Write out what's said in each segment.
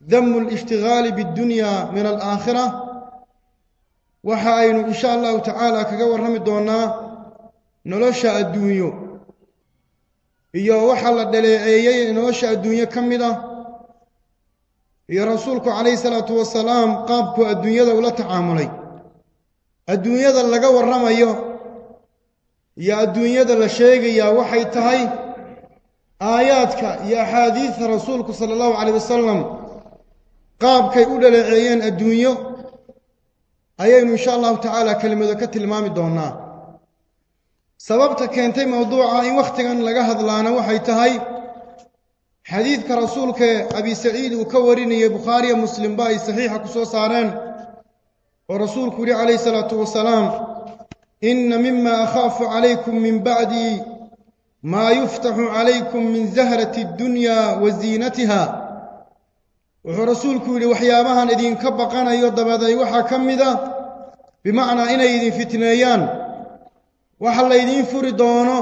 أها ذم الاشتغال بالدنيا من الآخرة وحاين إن شاء الله تعالى كقور رمي دونا نلوشا الدنيا iyo waxa la dhaleeceeyay nolosha adduunyo ka mid ah iyo rasuulku calayhi salaatu wasalaam qaabku adduunyada ula tacaamulay adduunyada laga warramayo iyo adduunyada la sheegayaa waxay tahay aayaadka iyo axaadiidta rasuulku sala allahu calayh wasalam qaabkay u dhaleeceeyeen adduunyo ayaynu insha allahu tacaala kelimado ka tilmaami doonnaa sababta keentay mowduuca in wakhtigan laga hadlaana waxay tahay xadiidka rasuulkae abi saciid uu ka warinayay bukhaariya muslimba ay saxiixa ku soo saareen oo rasuulku yihi calayhi salaatu wasalaam inna mima akhaafu calaykum min bacdi maa yuftaxu calaykum min zahrati addunya wa ziinatiha wuxuu rasuulku yidhi waxyaabahan idinka baqanayo dabaday waxaa ka mid a bimacnaa inay idin fitneeyaan. Waxa laydiin furi doono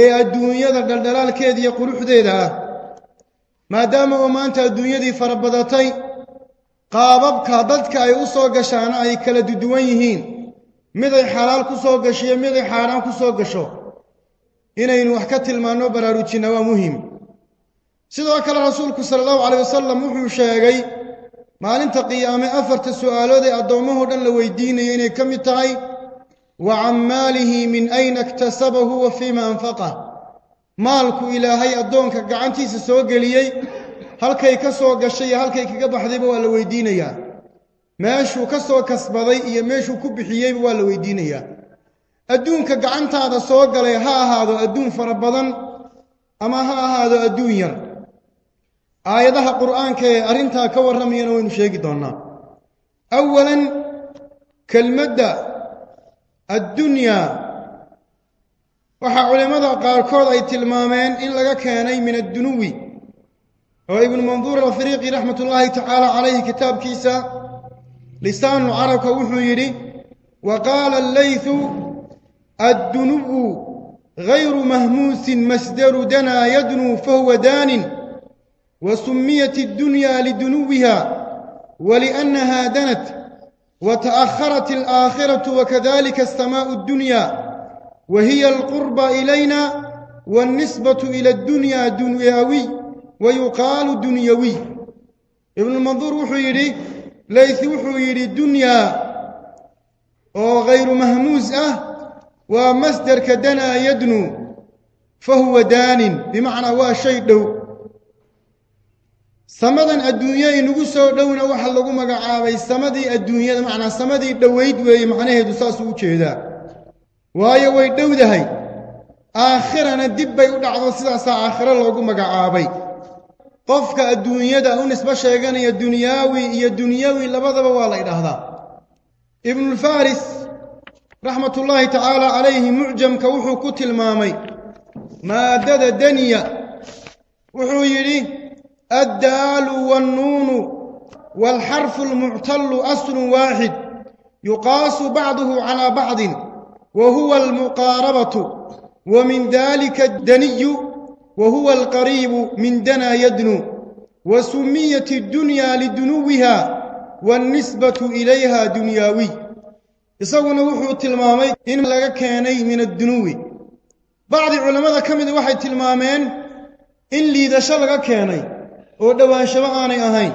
ee adduunyada dhaldhalaalkeeda iyo quruxdeeda ah. Maadaama oo maanta adduunyadii farabadatay qaababka dadka ay u soo gashaana ay kala duduwan yihiin. Miday xalaal ku soo gasho iyo miday xaaraan ku soo gasho. Inaynu wax ka tilmaanno baraarujinna waa muhiim sidoo kale rasuulku sala allahu calayh wasalam wuxuu sheegay maalinta qiyaame afarta su'aalood ee addoommahoo dhan la weydiinaya inay ka mid tahay wa can maalihi min ayna iktasabahu wa fiima anfaqah maalku ilaahay addoonka gacantiisa soo geliyey halkay ka soo gashay iyo halkay kaga baxdayba waa la weydiinayaa. Meeshuu ka soo kasbaday iyo meeshuu ku bixiyeyba waa la weydiinayaa. Adduunka gacantaada soo galay ha ahaado adduun fara badan ama ha ahaado adduun yar آيادها قرآن كي أرنتها كورمينا وين شيقي دونا أولا كالمدى الدنيا وحا علماء قال كود أي تلمامين إلا كياني من الدنوي وابن منظور الفريقي رحمة الله تعالى عليه كتاب كيسا لسان عرق وحيري وقال الليث الدنو غير مهموس مسدر دنا يدنو فهو دانٍ summiyat addunyaa lidunuwiha waliannaha danat وتأخرت الآخرة وكذلك السماء الدنيا وهي القرب إلينا والنسبة إلى الدنيا دنياوي ويقال دنيوي. ابن المنظور وحيري ليث وحيري الدنيا أو غير مهموز أه؟ ومصدر كدنا يدنو فهو دان بمعنى هو شيء samadan adduunya inagu soo dhowna waxa lagu magacaabay samadii adduunyada macnaa samadii dhowayd weeye macnaheedu saasuu u jeedaa waayo way dhowdahay aakhirana dib bay u dhacdo sidaasaa aakhiro loogu magacaabay qofka adduunyada u nisbo sheeganaya dunyaawi iyo dunyawi labadaba waa la idhaahdaa ibnulfaris raxmatullaahi tacaala calayhi mucjamka wuxuu ku tilmaamay maadada daniya wuxuu yidhi الدال والنون والحرف المعتل أصل واحد يقاس بعضه على بعض وهو المقاربة ومن ذلك الدني وهو القريب من دنا يدنو وسميت الدنيا لدنوها والنسبة إليها دنياوي. يسوون وحو تلمامي إن لغا كاني من الدنو بعض علماء كمد وحي تلمامين إن لي دشا لغا كاني oo dhowaanshabo aanay ahayn.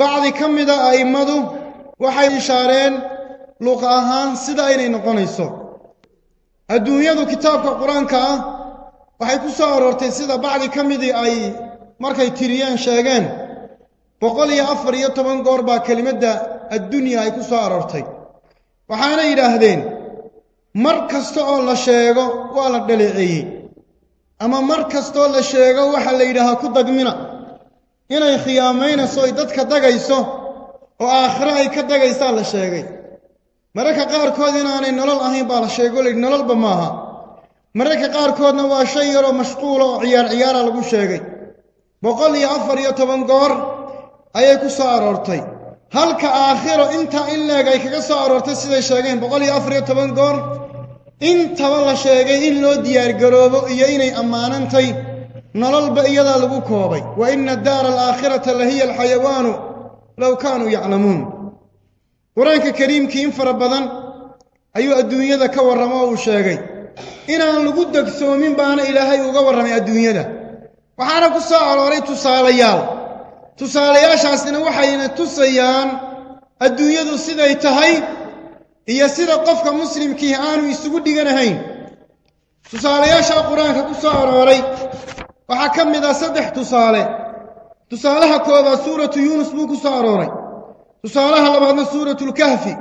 Bacdi ka mida a'immadu waxay ishaareen luqa ahaan sida aynay noqonayso. Adduunyadu kitaabka qur'aanka ah waxay ku soo aroortay sida bacdi ka midii ay markay tiriyeen sheegeen. Boqol iyo afar iyo toban goor baa kelimadda addunya ay ku soo aroortay. Waxaana yidhaahdeen mar kasta oo la sheego waa la dhaleeceeyey ama mar kastoo la sheego waxaa la yidhaahaa ku dagmina inay khiyaamaynayso ay dadka dagayso oo aakhiro ay ka dagaysaa la sheegay. Mararka qaarkood inaanay nolol ahayn baa la sheego layidhi nololba maaha. Mararka qaarkoodna waa shay yaroo mashquula oo ciyaar ciyaara lagu sheegay. Boqol iyo afar iyo toban goor ayay ku soo aroortay. Halka aakhiro intaa in leeg ay kaga soo aroortay siday sheegeen. Boqol iyo afar iyo toban goor intaba la sheegay in loo diyaargaroobo iyo inay ammaanantay nololba iyadaa lagu koobay. Wa ina daara alaakhirata la hiya alxayawaanu low kaanuu yaclamuun. Qur'aanka kariimkii in fara badan ayuu adduunyada ka warramo oo uu sheegay. Inaan lagu degsoomin baana ilaahay uga warramay adduunyada. Waxaana ku soo arooray tusaalayaal. Tusaalayaashaasina waxayna tusayaan adduunyadu siday tahay iyo sida qofka muslimkii aanu isugu dhiganahayn tusaalayaashaa qur-aanka ku soo arooray waxaa ka mid ah saddex tusaale tusaalaha koobaad suuratu yuunus buu ku soo arooray tusaalaha labaadna suuratulkahfi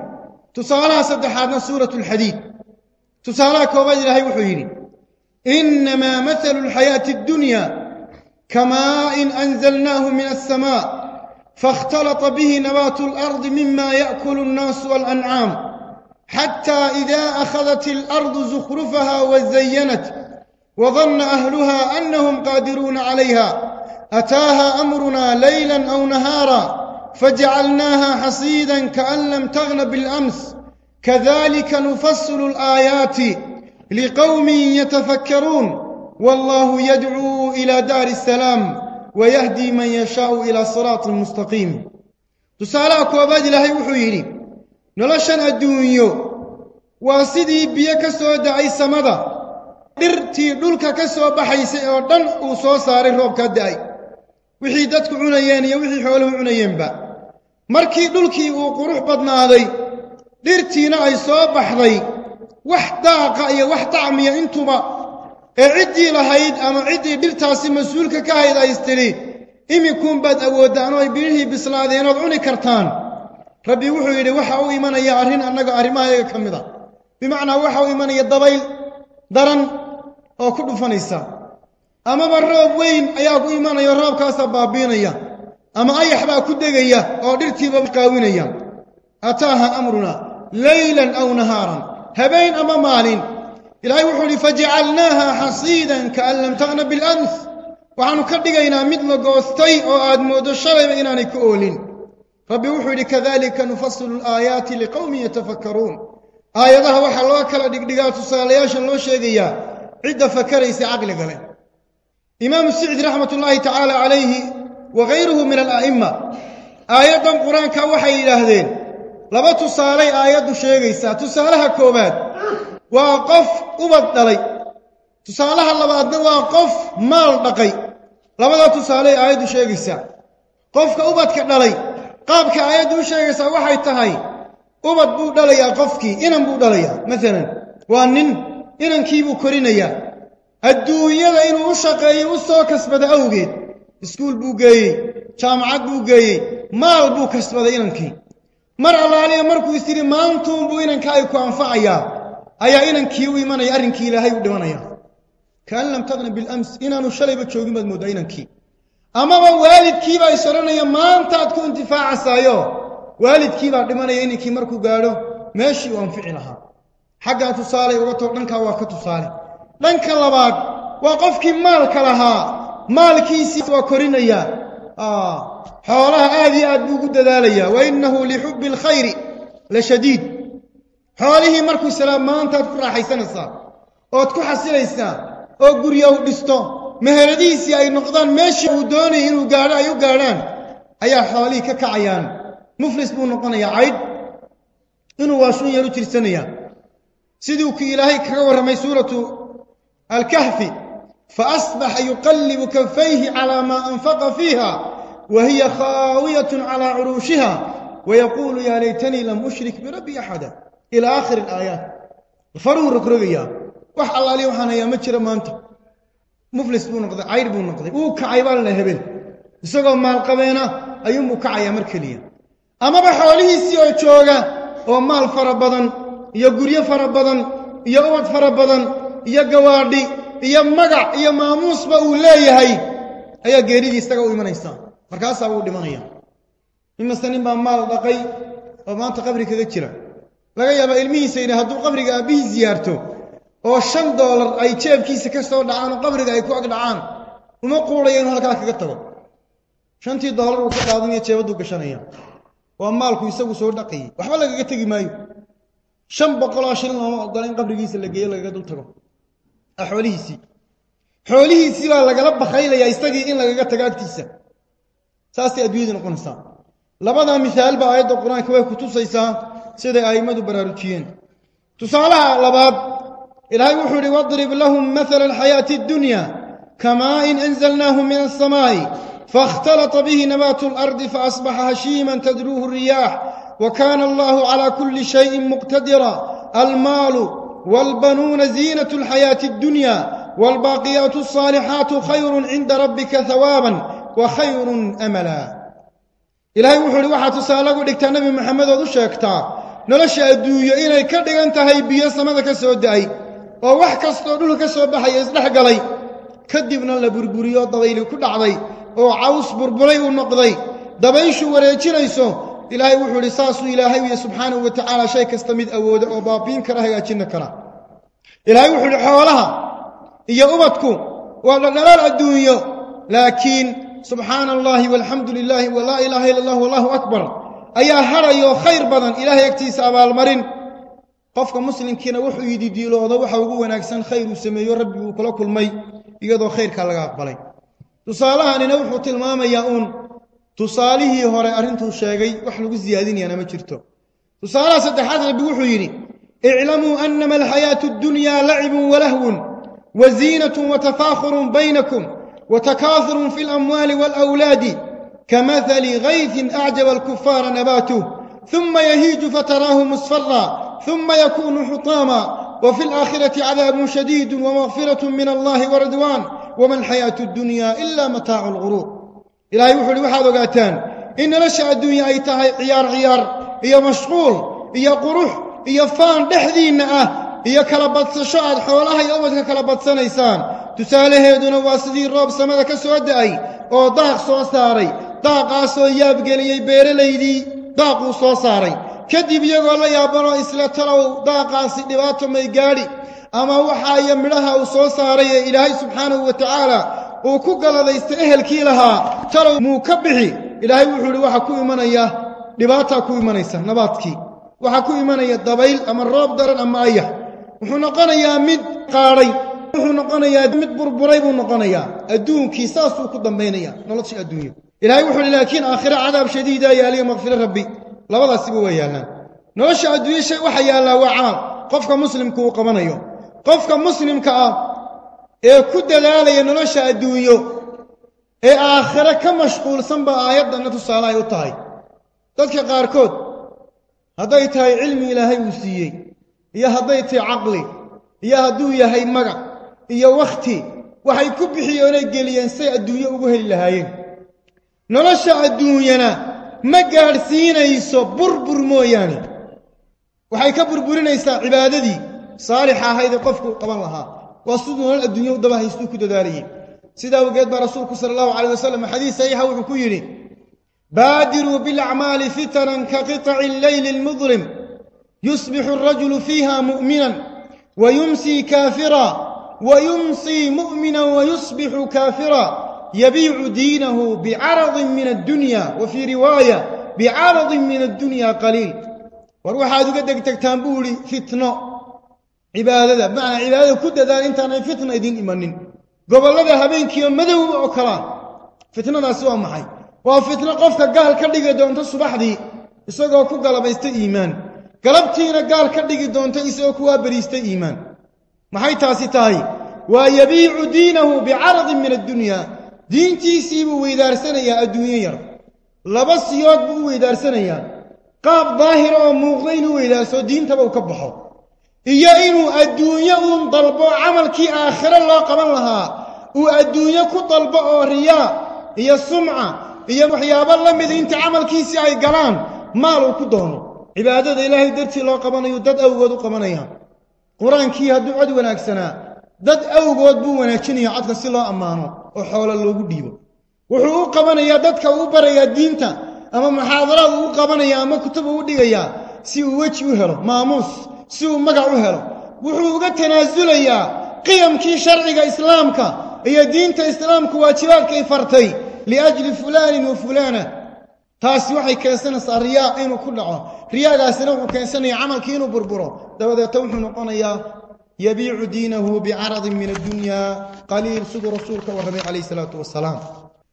tusaalaha saddexaadna suuratulxadiid tusaalaha koobaad ilaahay wuxuu yidhi innamaa mathalu alxayaati addunya kamaa'in anzalnaahu min alsamaa faاkhtalata bihi nabaatu alardi mima yaأkulu الnaasu waاlancaam حتى إذا أخذت الأرض زخرفها وزينت وظن أهلها أنهم قادرون عليها أتاها أمرنا ليلا أو نهارا فجعلناها حصيدا كأن لم تغن بالأمس. كذلك نفصل الآيات لقوم يتفكرون. والله يدعو إلى دار السلام ويهدي من يشاء إلى صراط المستقيم تسألك وبدل هي وحيري نلاشنا الدنيا واسدي بيك سود عي سمدا درتي دولك كسو بحي سيودن وصو ساري روب كداي وحي دادك عنايان يوحي حوله عنايان با مركي دولك وقروح بدنا دي درتينا عي سو بحضي وحداق اي وحطعمي انتما اعدي لهايد اما عدي بلتاسي مسؤولك كايد ايستري امي كون باد اوودانو اي بيرهي بسلا دينو كرتان rabbi wuxuu yidhi waxa u imanaya arrin annaga arrimahayaga ka mid a. Bimacnaa waxa u imanaya dabayl daran oo ku dhufanaysa. Amaba roob weyn ayaa ku imanaya oo roobkaasaa baabiinaya. Ama ayax baa ku degaya oo dhirtiiba qaawinaya ataaha amruna leylan aw nahaaran. Habeen ama maalin. Ilaahay wuxuu idhi fajacalnaaha xasiidan kaan lam taqna bilams waxaannu ka dhigaynaa mid la goostay oo aad mooddo shalayba inaanay ka oolin rabbi wuxuu yidhi kadalika nufasilu alaayaati liqowmin yatafakkaruun. Aayadaha waxaa loo kala dhigdhigaa tusaalayaashan loo sheegayaa cidda fakaraysa caqliga leh imaamu sicdi raxmat ullaahi tacaala calayhi wa hayruhu min ala'imma. Aayaddan qur'aanka waxay yidhaahdeen laba tusaalay aayaddu sheegaysaa. Tusaalaha koowaad waa qof ubad dhalay. Tusaalaha labaadna waa qof maal dhaqay. Labadaa tusaaley aayaddu sheegaysaa. Qofka ubadka dhalay qaabka aayaddu u sheegaysaa waxay tahay ubad buu dhalayaa qofkii inan buu dhalayaa. Maalan waa nin inankiibuu korinayaa. Adduunyada inuu u shaqeeyo u soo kasbada awgeed iskuul buu geeyey jaamacad buu geeyey maal buu kasbaday inankii. Mar allaaliya markuu is yidhi maantuunbuu inanka ay ku anfacayaa ayaa inankii u imanaya arrinkii ilaahay u dhimanaya kaan lam taqna bilams inaanu shalayba joogin baad mooddaa inankii أما والد كيبا يسرنا يا مانتا تكون دفاع سايو والد كيبا دمنا يني كيمركو غادو ماشي وان فعلها حقا تصالي وغتو دنكا واك تصالي دنكا لباد وقفك مالك لها سي يسيس وكورينيا آه حولها آذي أدبو قد داليا وإنه لحب الخير لشديد حوله مركو سلام مانتا تكون راحي سنسا أو تكون حسيلا إسنا أو قريه بستو meheradihiisii ay noqdaan meeshii uu doonayay inuu gaadho ay u gaadhaan ayaa xoolihii ka kacayaan muflis buu noqonayaa caydh inuu waashun yar u jirsanayaa sidii kii ilaahay kaga warramay suuratu alkahfi faasbaxa yuqallibu kafayhi calaa maa anfaqa fiiha wa hiya khaawiyatun calaa curuushiha wayaquulu yaa laytanii lam ushrik birabbi axada ilaa aakhiri alaayaat faruu rogrogayaa wax allaali waxaan hayaa ma jira maanta muflis buu noqday caydh buu noqday. Wuu kacay baa lana hebel. Isagoo maalqabeena ayuunbuu kacayaa mar keliya. Amaba xoolihiisii oo jooga oo maal fara badan iyo guryo fara badan iyo ubad fara badan iyo gawaadhi iyo magac iyo maamuusba uu leeyahay ayaa geeridii isaga u imanaysaa markaasaa wuu dhimanaya. Imase nin baa maal dhaqay oo maanta qabri kaga jira. Laga yaabaa ilmihiisa yidhi hadduu qabriga aabbihii siyaarto oo shan doolar ay jeebkiisa ka soo dhacaan oo qabriga ay ku ag dhacaan. Uma quudhaya inuu halkaa kaga tago. Shantii doolar uu ka qaadanayo jeebadduu gashanaya waa maalku isagu soo dhaqayay waxba lagaga tegi maayo. Shan boqoloo shilin looma ogola in qabrigiisa la geeyo lagaga dul tago. Xoolihiisii xoolihiisii baa lagala bakaylayaa isagii in lagaga tago agtiisa. Saasay adduunyadu noqonaysaa. Labadaa misaalba aayadda qur'aanka way ku tusaysaa siday a'immadu baraarujiyeen. Tusaalaha labaad ilaahay wuxuu idhi wadrib lahum maala alxayaati addunya kamaa'in anzalnaahu min alsamaa'i faاkhtalata bihi nabaatu alardi faasbaxa hashiiman tadruuhu الriyaax وكان الله على كل شيء مقتدرا المال والبنون زينة الحياة الدنيا والباقيات الصالحات خير عند ربك ثوابا وخير أملا. إلهي وحولي واحد تسالق لك نبي محمد وذو شاكتا. نلشى الدوية كردق أنت هاي بيا سمدك سوداي ووحك استودول كسوبحي يزلح قلي كدبنا لبربريو ضويلي كل عضي وعوس بربري ونقضي دبيشو وريتشينيسو ilaahay wuxuu idhi saasuu ilaahay wiya subxaanahu wa tacaala shay kasta mid awooda oo baabiin kara hagaajinna kara ilaahay wuxuu xoolaha iyo ubadku waa dhaldhalaal adduunyo laakiin subxaana allaahi walxamdu lilaahi walaa ilaaha ila allah wallahu akbar ayaa hadhayoo khayr badan ilaahay agtiisa abaalmarin qofka muslimkiina wuxuu yidhi diiloodo waxa ugu wanaagsan khayr uu sameeyo rabbi uu kula kulmay iyadoo khayrkaa laga aqbalay tusaalahanina wuxuu tilmaamayaa uun tusaalihii hore arrintuu sheegay wax lagu siyaadinayana ma jirto tusaalaha saddexaad rabbi wuxuu yidhi iclamuu annama alxayaatu addunyaa lacibun walahwun wa ziinatun watafaakhurun baynakum watakaahurun fi alamwaali waalawlaadi kamahali gayfin acjaba alkufaara nabaatuh ثم يهيج فتراه مصفرا ثم يكون حطاما. وفي الآخرة عذاب شديد ومغفرة من الله ورضوان. وما الحياة الدنيا إلا متاع الغرور. إلى يوحى لوحى ذقاتان إن نشا الدنيا أيتها عيار عيار. هي مشغول هي قروح هي فان دحذين أه هي كلبت شعر حولها يوم كلبت سنيسان. تساله دون واسدي الرب سمد كسود أي. أو ضاق صوصاري ضاق عصو يابقلي بير ليدي ضاق صوصاري kadib iyagoo la yaabanoo isla talow daaqaasi dhibaato may gaadhi ama waxaa iyo midhaha uu soo saaray ee ilaahay subxaanahu wa tacaala uu ku galadaystay ehelkii lahaa talow muu ka bixi? Ilaahay wuxuu idhi waxaa ku imanaya dhibaataa ku imanaysa nabaadkii. Waxaa ku imanaya dabayl ama roob daran ama ayax wuxuu noqonayaa mid qaadhay wuxuu noqonayaa mid burburay buu noqonayaa. Adduunkii saasuu ku dambaynaya noloshii adduunya. Ilahay wuxuu ihi laakiin aakhira cadaab shadiida yaaliyo makfiro rabbi labadaasiba waa yaallaan nolosha adduunye shay waxa yaallaa waa camal qofka muslimku uu qabanayo. Qofka muslimka ah ee ku dadaalaya nolosha adduunyo ee aakhire ka mashquulsan baa aayaddanna tusaale ay u tahay. Dadka qaarkood hadday tahay cilmi ilaahay uu siiyey iyo hadday tahay caqli iyo hadduu yahay magac iyo wakhti waxay ku bixiyeenay geliyeen say adduunyo ugu heli lahaayeen. Nolosha adduunyana ما قارثين يسو بربر موياني وحيك بربرين يسا عبادتي صالحة هذه قفك قبل لها وصدنا الدنيا ودبها يسوك دداري سيدا وقيد برسولك صلى الله عليه وسلم حديث أيها وحكويني بادروا بالأعمال فتنا كقطع الليل المظلم يصبح الرجل فيها مؤمنا ويمسي كافرا ويمسي مؤمنا ويصبح كافرا يبيع دينه بعرض من الدنيا وفي رواية بعرض من الدنيا قليل. وروح هذا قد تكتان بولي فتنة. عبادة معنى عبادة كده دار أنت فتنة دين امانين قبل لك هبين كيوم مدو وكران فتنة دا سوا محي. وفتنة قفتك قال كده دونت الصباح دي. يسوكوا كو قلب است إيمان. قلبتينا قال كده دونت أنت يسوكوا بريست إيمان. محي تاسي تاي ويبيع دينه بعرض من الدنيا. Diintiisii buu weydaarsanayaa adduunyo yar laba siyood buu u weydaarsanayaa qaab daahira oo muuqda inuu weydaarsoo diintaba uu ka baxo iyo inuu adduunyo uun dalbo camalkii aakhiro loo qaban lahaa uu adduunyo ku dalbo oo riyaa iyo sumca iyo waxyaabo la mida inta camalkiisii ay galaan maal uu ku doono cibaadada ilaahay dartii loo qabanayo dad awgood u qabanaya qur-aankii hadduu cod wanaagsanaa dad awgood buu wanaajinaya codka si loo ammaano oo xoolo loogu dhiibo. Wuxuu u qabanayaa dadka uu barayaa diinta ama muxaadaraad uu qabanaya ama kutub uu dhigayaa si uu weji u helo maamuus si uu magac u helo. Wuxuu uga tanaasulayaa qiyamkii sharciga islaamka iyo diinta islaamku waajibaadkay fartay liajli fulaanin wa fulaana. Taasi waxay keensanaysaa riyaa inuu ku dhaco. Riyaagaasina wuxuu keensanaya camalkii inuu burburo. Dabadeeta wuxuu noqonayaa يبيع دينه بعرض من الدنيا. قليل سوق رسولك ورمي عليه الصلاة والسلام.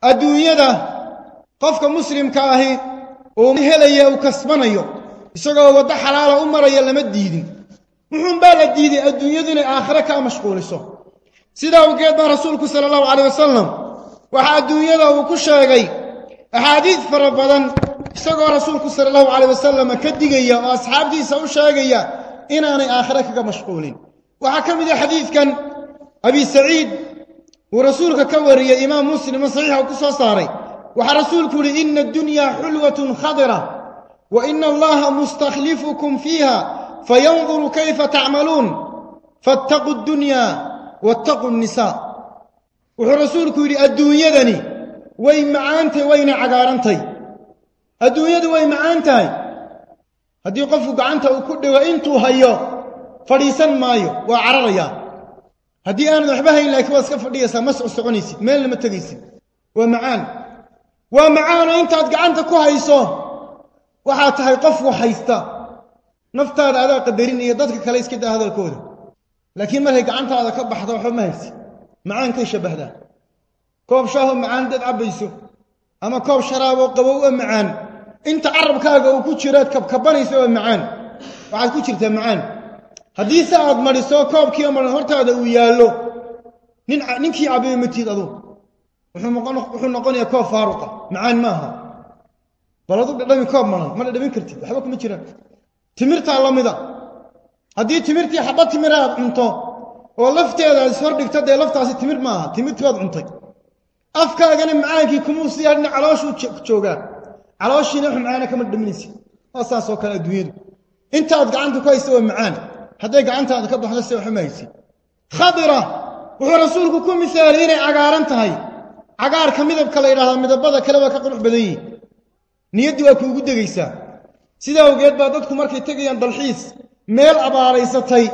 الدنيا ده قفك مسلم كاهي ومهلا يو كسبنا يو سوق ودى حلال أمر يلما الديدين وهم بالا الديدي الدنيا دين آخرة كامشغول سوق سيدا وقيد من رسولك صلى الله عليه وسلم. وحا الدنيا ده وكشا يغي أحاديث فربدا سوق رسولك صلى الله عليه وسلم كدقيا. وأصحاب دي سوشا يغي إنا آخرة كامشغولين وحكم ذا حديث كان أبي سعيد ورسولك كوري يا إمام مسلم صحيح وكسوة صاري وحرسولك لإن الدنيا حلوة خضرة وإن الله مستخلفكم فيها فينظر كيف تعملون فاتقوا الدنيا واتقوا النساء وحرسولك لأدو يدني وين معانتي وين عقارنتي أدو يد وين معانتي هدي قفوا عنتي وكل وإنتو هيو fadhiisan maayo waa cararayaa haddii aanad waxba hayn laakiin waad iska fadhiyaysaa ma socosoconaysid meelna ma tegaysid waa macaan waa macaanoo intaad gacanta ku hayso waxaad tahay qof wax haysta naftaada adaa qadarinaya dadka kale iska daa hadalkooda laakiin markay gacantaada ka baxdo waxba ma haysid macaankay shabbahdaa koob shaahoo macaan dad cabbayso ama koob sharaaboo qabow oo macaan inta carabkaaga uu ku jiraad kabkabanayso oo macaan waxaad ku jirtaa macaan haddii se aad madhiso koobkiio madhan hortaada uu yaallo ninkii cabbayo matiid aduu wuxuu noqonayaa koob faaruqa macaan maaha bal adu dhadhami koob madhan ma dhadhamin kartid waxba kuma jiraan timirtaa la mida haddii timirtii xabba timira aad cunto oo lafteeda aad ishordhigto dee laftaasi timir maaha timirtii baad cuntay afkaagana macaankii kumuu sii hadhina calooshuu joogaa calooshiina wax macaana kama dhaminaysa waa saasoo kale adduunyadu intaad gacanta ku haysta waa macaan hadday gacantaada ka baxdo se waxba ma haysid khadira wuxuu rasuulku ku misaalay inay cagaaran tahay. Cagaarka midabka la yidhahdaa midabada kale waa ka qurux badan yihiin niyaddii waa kuugu degaysaa. Sidaa awgeed baa dadku markay tegayaan dalxiis meel abaaraysatay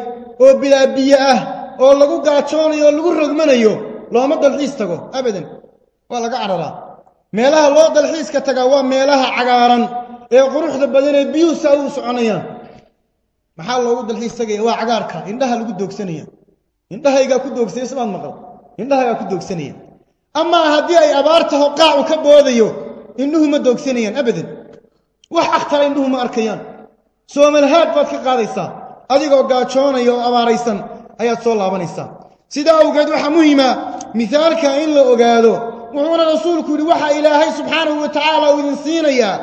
oo bilaa biyo ah oo lagu gaajoonayo oo lagu rogmanayo looma dalxiis tago abadan. Waa laga cararaa. Meelaha loo dalxiiska tagaa waa meelaha cagaaran ee quruxda badan ee biyuhu saa u soconayaan maxaa loogu dalxiis tagaya waa cagaarka indhaha lagu doogsanaya indhahaygaa ku doogsaya sibaad maqal indhahaygaa ku doogsanaya amaa haddii ay abaar taho qaacu ka boodayo indhuhu ma doogsanayaan abadan wax akhtara indhuhu ma arkayaan soomalhaad baad ka qaadaysaa adigoo gaajoonaya oo abaaraysan ayaad soo laabanaysaa sidaa awgeed waxaa muhima mihaalka in la ogaado wuxuuna rasuulku yidhi waxaa ilaahay subxaanahu wa tacaala uu idin siinayaa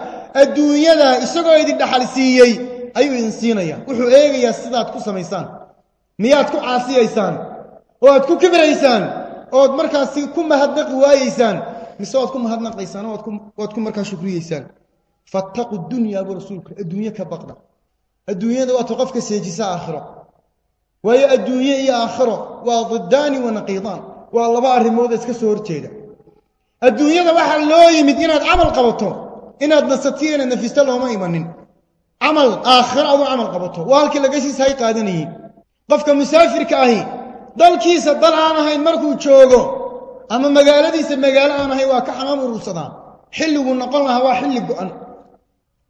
adduunyada isagoo idin dhaxal siiyey ayuu idin siinayaa wuxuu eegayaa sidaad ku samaysaan miyaad ku caasiyaysaan oo aad ku kibraysaan ood markaasi ku mahadnaqi waayeysaan mise waad ku mahadnaqaysaan waad ku markaa shukriyeysaan fattaqu dunyaa buu rasuulku adduunye ka baqda adduunyada waata qofka seejisa aakhiro waayo adduunye iyo aakhiro waa diddaani wa naqiidaan waa laba arrimood iska soo horjeeda adduunyada waxaa loo yimid inaad camal qabato inaad nasatiyo inaad nafisto looma imanin عمل آخر أو عمل قبطه. وهل كلا جسيس هاي قادني قفك مسافر كأهي. دل كيسة دل أنا هاي مركو تشوغو. أما مجال ديس مجال أنا هاي واقع أمام الرصدة حلو ونقلنا هوا حلو بأن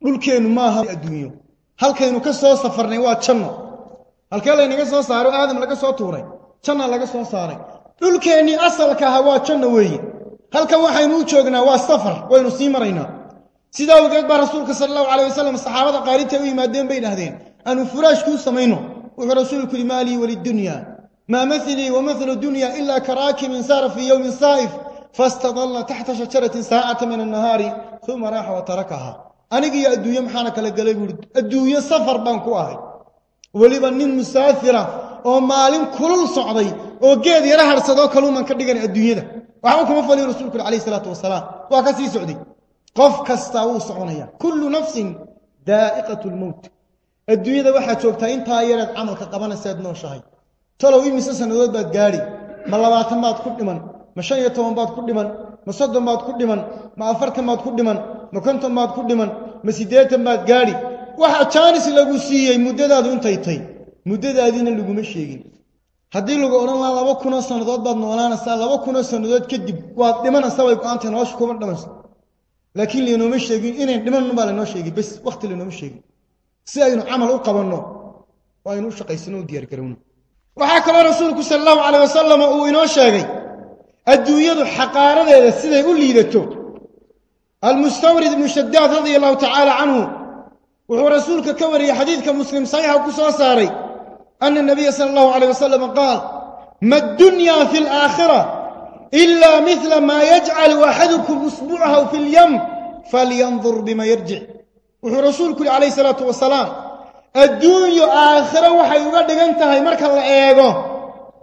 قل كينو ما هاي الدنيا. هل كينو كسوا سفر نيوا تشنا هل كلا ينقل سوا سارو آدم لقى سوا توري. تشنا لقى سوا ساري. قل كيني أصل كهوا تشنا وين هل كوا حي مو وينو سيمرينا. Sidaa awgeed baa rasuulka sala allahu calayh wasalam saxaabada qaarinta u yimaadeen bay idhahdeen aanu furaash kuu samayno wuxuu rasuulku yihi maalii waliddunya maa mahlii wa mahlu dunya ilaa karaakibin saara fii yowmin saa'if fastadalla taxta shajaratin saacata min annahaari uma raaxa wa tarakaha anigiyo adduunye maxaana kala galay buuhi adduunyo safar baan ku ahay weliba nin musaafira oo maalin kulul socday oo geed yara harsadoo kaluuman ka dhigan adduunyada waxba kuma faliyo rasuulku yhi alayh isalaatu wasalaam waa ka sii socday kastaa wuu soconaya kullu nafsin daa'iqatu lmowt adduunyada waxaad joogtaa intaa yareed camalka qabanayseed nooshahay talow imise sannadood baad gaadhi ma labaatan baad ku dhiman ma shan iyo toban baad ku dhiman ma soddon baad ku dhiman ma afartan baad ku dhiman ma konton baad ku dhiman ma siddeetan baad gaadhi waxa jaanis lagu siiyey muddadaadu intay tay muddadaadiina laguma sheegin haddii lagu odhan lahaa laba kunoo sannadood baad noolaanaysaa laba kunoo sannadood kadib waad dhimanaysaa way go-aantahay nolosha kuma dhamayso laakiin laynooma sheegin inayn dhimanno baa laynoo sheegay bes wakhti laynooma sheegin si aynu camal u qabanno oo aynu u shaqaysano u diyaargarowno waxaa kaloo rasuulku sala allahu calayh wasalam uu inoo sheegay adduunyadu xaqaaradeeda siday u liidato almustawrid ibnu shadaad radia allahu tacaala canhu wuxuu rasuulka ka wariyey xadiidka muslim saxiixa ku soo saaray ana nabiya sala allahu calayh wasalam qaal ma addunyaa fi alaakhira إلا مثل ما يجعل أحدكم أسبوعه في اليم فلينظر بما يرجع. ورسول كل عليه الصلاة والسلام الدنيا آخرة وحيوغا دغنتا هي مركا لا ايغو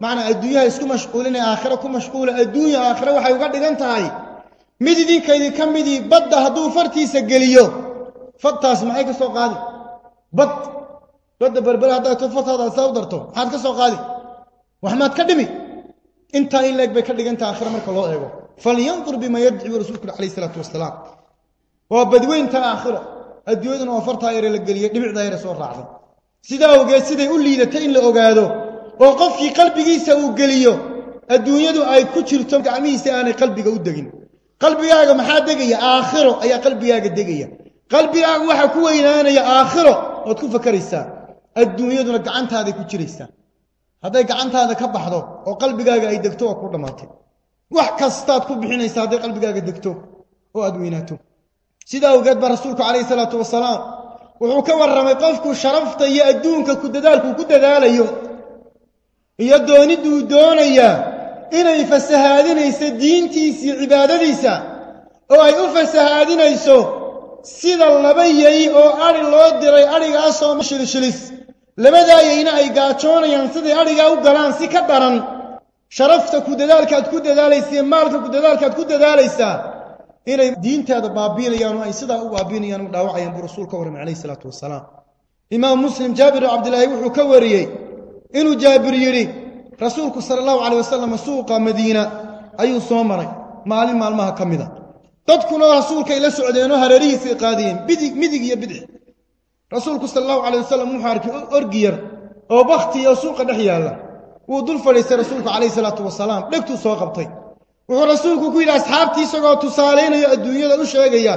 معنى الدنيا اسكو مشغولين آخرة كو مشغولة. الدنيا آخرة وحيوغا دغنتا هي ميدي دين كيدي كميدي بد هدو فرتي غليو فتاس ما هيك سو قادي. بد. بد بربر هذا كفتا هذا سو درتو هاد كسو قادي. وحماد كدمي. Intaa in leeg bay ka dhigan tahay aakhiro marka loo eego falyandur bima yarjic buu rasuulku yuri alayh isalaatu wasalaam waa badweynta aakhiro adduunyaduna waa fartaa yare la geliyey dhibicdaa yare soo raacday sidaa awgeed siday u liidatay in la ogaado oo qofkii qalbigiisa uu geliyo adduunyadu ay ku jirto gacmihiisa aanay qalbiga u degin qalbigaaga maxaa degaya aakhiro ayaa qalbigaaga degaya qalbigaaga waxaa ku weynaanaya aakhiro ood ku fakaraysaa adduunyaduna gacantaaday ku jiraysaa hadday gacantaada ka baxdo oo qalbigaaga ay degto waa ku dhammaatay wax kastaad ku bixinaysa hadday qalbigaaga degto oo aad weynaato sidaa awgeed baa rasuulku calayhi salaatu wasalaam wuxuu ka warramay qofku sharafta iyo adduunka ku dadaalkuu ku dadaalayo iyo doonidduu doonayaa inay fasahaadinayso diintiisa cibaadadiisa oo ay u fasahaadinayso sida laba yay oo adhi loo diray adhigaasoo shilishilis gaajoonayaan siday adhigaa u galaan si ka daran sharafta ku dadaalkaad ku dadaalaysa iyo maalka ku dadaalkaad ku dadaalaysaa inay diintaada baabiinayaan oo ay sidaa u baabiinayaan u dhaawacayaan buu rasuul ka warramay calayhi isalaatu wasalaam imaam muslim jaabir cabdilaahi wuxuu ka wariyey inuu jaabir yidhi rasuulku sala allahu calay wasalam suuqa madiina ayuu soo maray maalin maalmaha ka mida dadkuna rasuulkay la socdeenoo hareerihiisay qaadiyeen bidig midig iyo bidix rasuulku sala allahu calay wasalam wuxuu arkay orgi yar oo bakhti oo suuqa dhex yaalla wuu dul fadhiistay rasuulku calayhi salaatu wasalaam dhegtuu soo qabtay wuxuu rasuulku ku yidhi asxaabtii isagoo tusaalaynayo adduunyada u sheegaya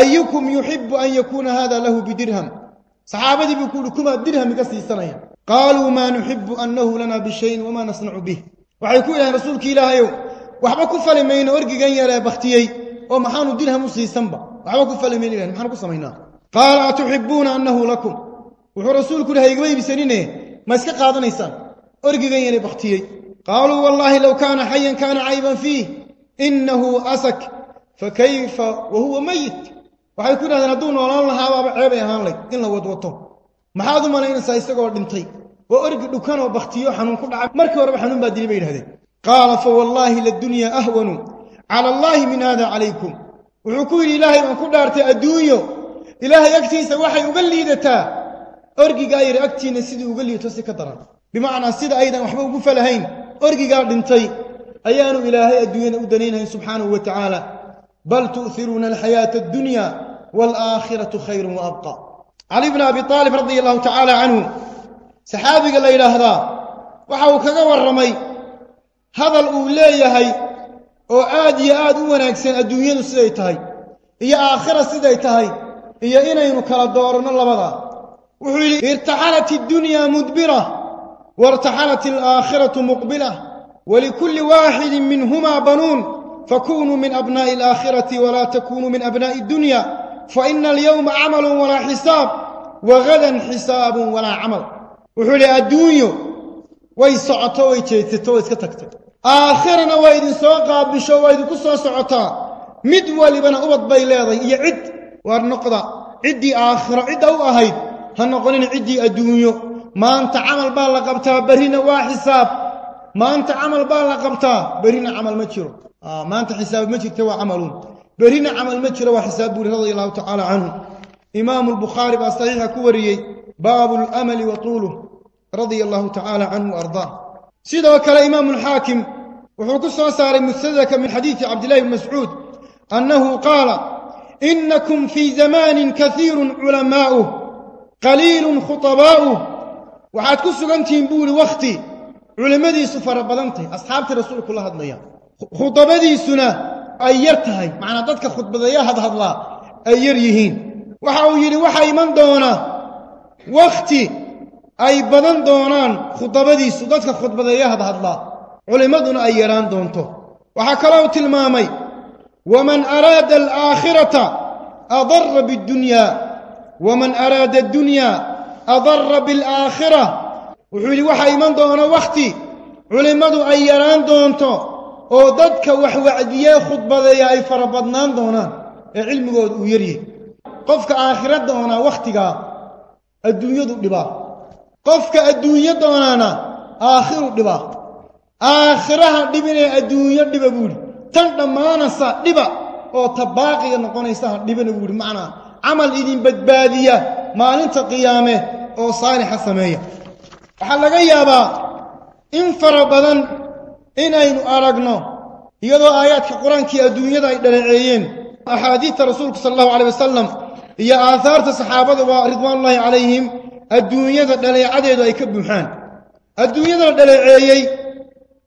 ayukum yuxibu an yakuuna hada lahu bidirham saxaabadii buu ku kumaa dirham iga siisanaya qaaluu maa nuxibu annahu lana bishayin wamaa nasnacu bih waxay ku yidhahdeen rasuulki ilaahayow waxba ku fali mayno orgigan yaree bakhtiyey oo maxaanu dirham u siisanba waxba ku fali mayno ilahen maxaanu ku samaynaa قال أتحبون أنه لكم؟ ورسولك هيغبي بسنين ما اسك قادنيسان ارغغن يلي بختيي. قالوا والله لو كان حيا كان عيبا فيه. إنه أسك. فكيف وهو ميت؟ وحيكون هذا دون ولا الله باب عيب يهان لك ان لو ودوتو ما حد ما لين سايسغو دنتي وارغ دكانو بختيو حنون كدعه مركه ورب حنون بادين بين قال فوالله للدنيا أهون. على الله من هذا عليكم. وحكوا إلى الله ان كدارت الدنيا إلهي أكتيس وحي أغلي دتا. أرقي قاير أكتين سيدي أغلي توسي كدران. بمعنى سيدي أيضا وحبه قفل هين أرقي قاير دنتي أيان إلهي الدنيا أدنين سبحانه وتعالى. بل تؤثرون الحياة الدنيا والآخرة خير وأبقى. علي بن أبي طالب رضي الله تعالى عنه. صحابي قال إله ذا وحاو كغو الرمي هذا الأولي هاي أو آدي آد ونكسين الدنيا سيدي هي آخرة سيدي تهي هي إنه كلا دورنا لبدا ارتحلت الدنيا مدبرة وارتحلت الآخرة مقبلة ولكل واحد منهما بنون فكونوا من أبناء الآخرة ولا تكونوا من أبناء الدنيا فإن اليوم عمل ولا حساب وغدا حساب ولا عمل وحولي الدنيا way socoto way jeetato iska tagto. Aakhirna way idin soo qaabisho مدوى idin ku soo socota mid ورنقضة عدي آخرة عدة وآهيد هنقلين عدي الدنيا ما أنت عمل بالله قبتها برين وحساب ما أنت عمل بالله قبتها برين عمل متشر ما أنت حساب متشر توا عملون برين عمل متشر وحساب رضي الله تعالى عنه إمام البخاري بأصليها كوري باب الأمل وطوله رضي الله تعالى عنه وأرضاه سيد وكلا إمام الحاكم وحكسه ساري مستدك من حديث عبد الله المسعود أنه قال إنكم في زمان كثير علماؤه قليل خطباؤه. وحاد كسو قنتين بول وقتي علماء دي سفر بدنتي أصحاب رسول كلها هدنيا خطبة دي سنة أيرتها معنى ضدك خطبة دي هد هد لا أير يهين. وحاو يلي وحاي من دونا وقتي أي بدن دونان خطبة دي سنة ضدك خطبة دي هد هد لا علماء دون أيران دونتو. وحاكراو تلمامي. ومن أراد الآخرة أضر بالدنيا ومن أراد الدنيا أضر بالآخرة. وحولي وحا إيمان دون وقتي علمدو أي يران دون تو أو ددك وحو عدية خطبة يا أي فربضنان دون إيه علم ويري قفك آخرة دون وقتك الدنيا دون قفك الدنيا دون آخر دون آخرها دون الدنيا دبا بولي. Tan dhammaanasa dhiba oo ta baaqiga noqonaysaha dhibana yidhi macnaa camal idin badbaadiya maalinta qiyaame oo saalixa sameeya waxaa laga yaabaa in fara badan inaynu aragno iyadoo aayaadka qur-aankii adduunyada ay dhaleeceeyeen axaadiidta rasuulku sala allahu aleyh wasalam iyo aahaarta saxaabaduba ridwaanullaahi calayhim adduunyada dhaleecadeedu ay ka buuxaan adduunyada la dhaleeceeyey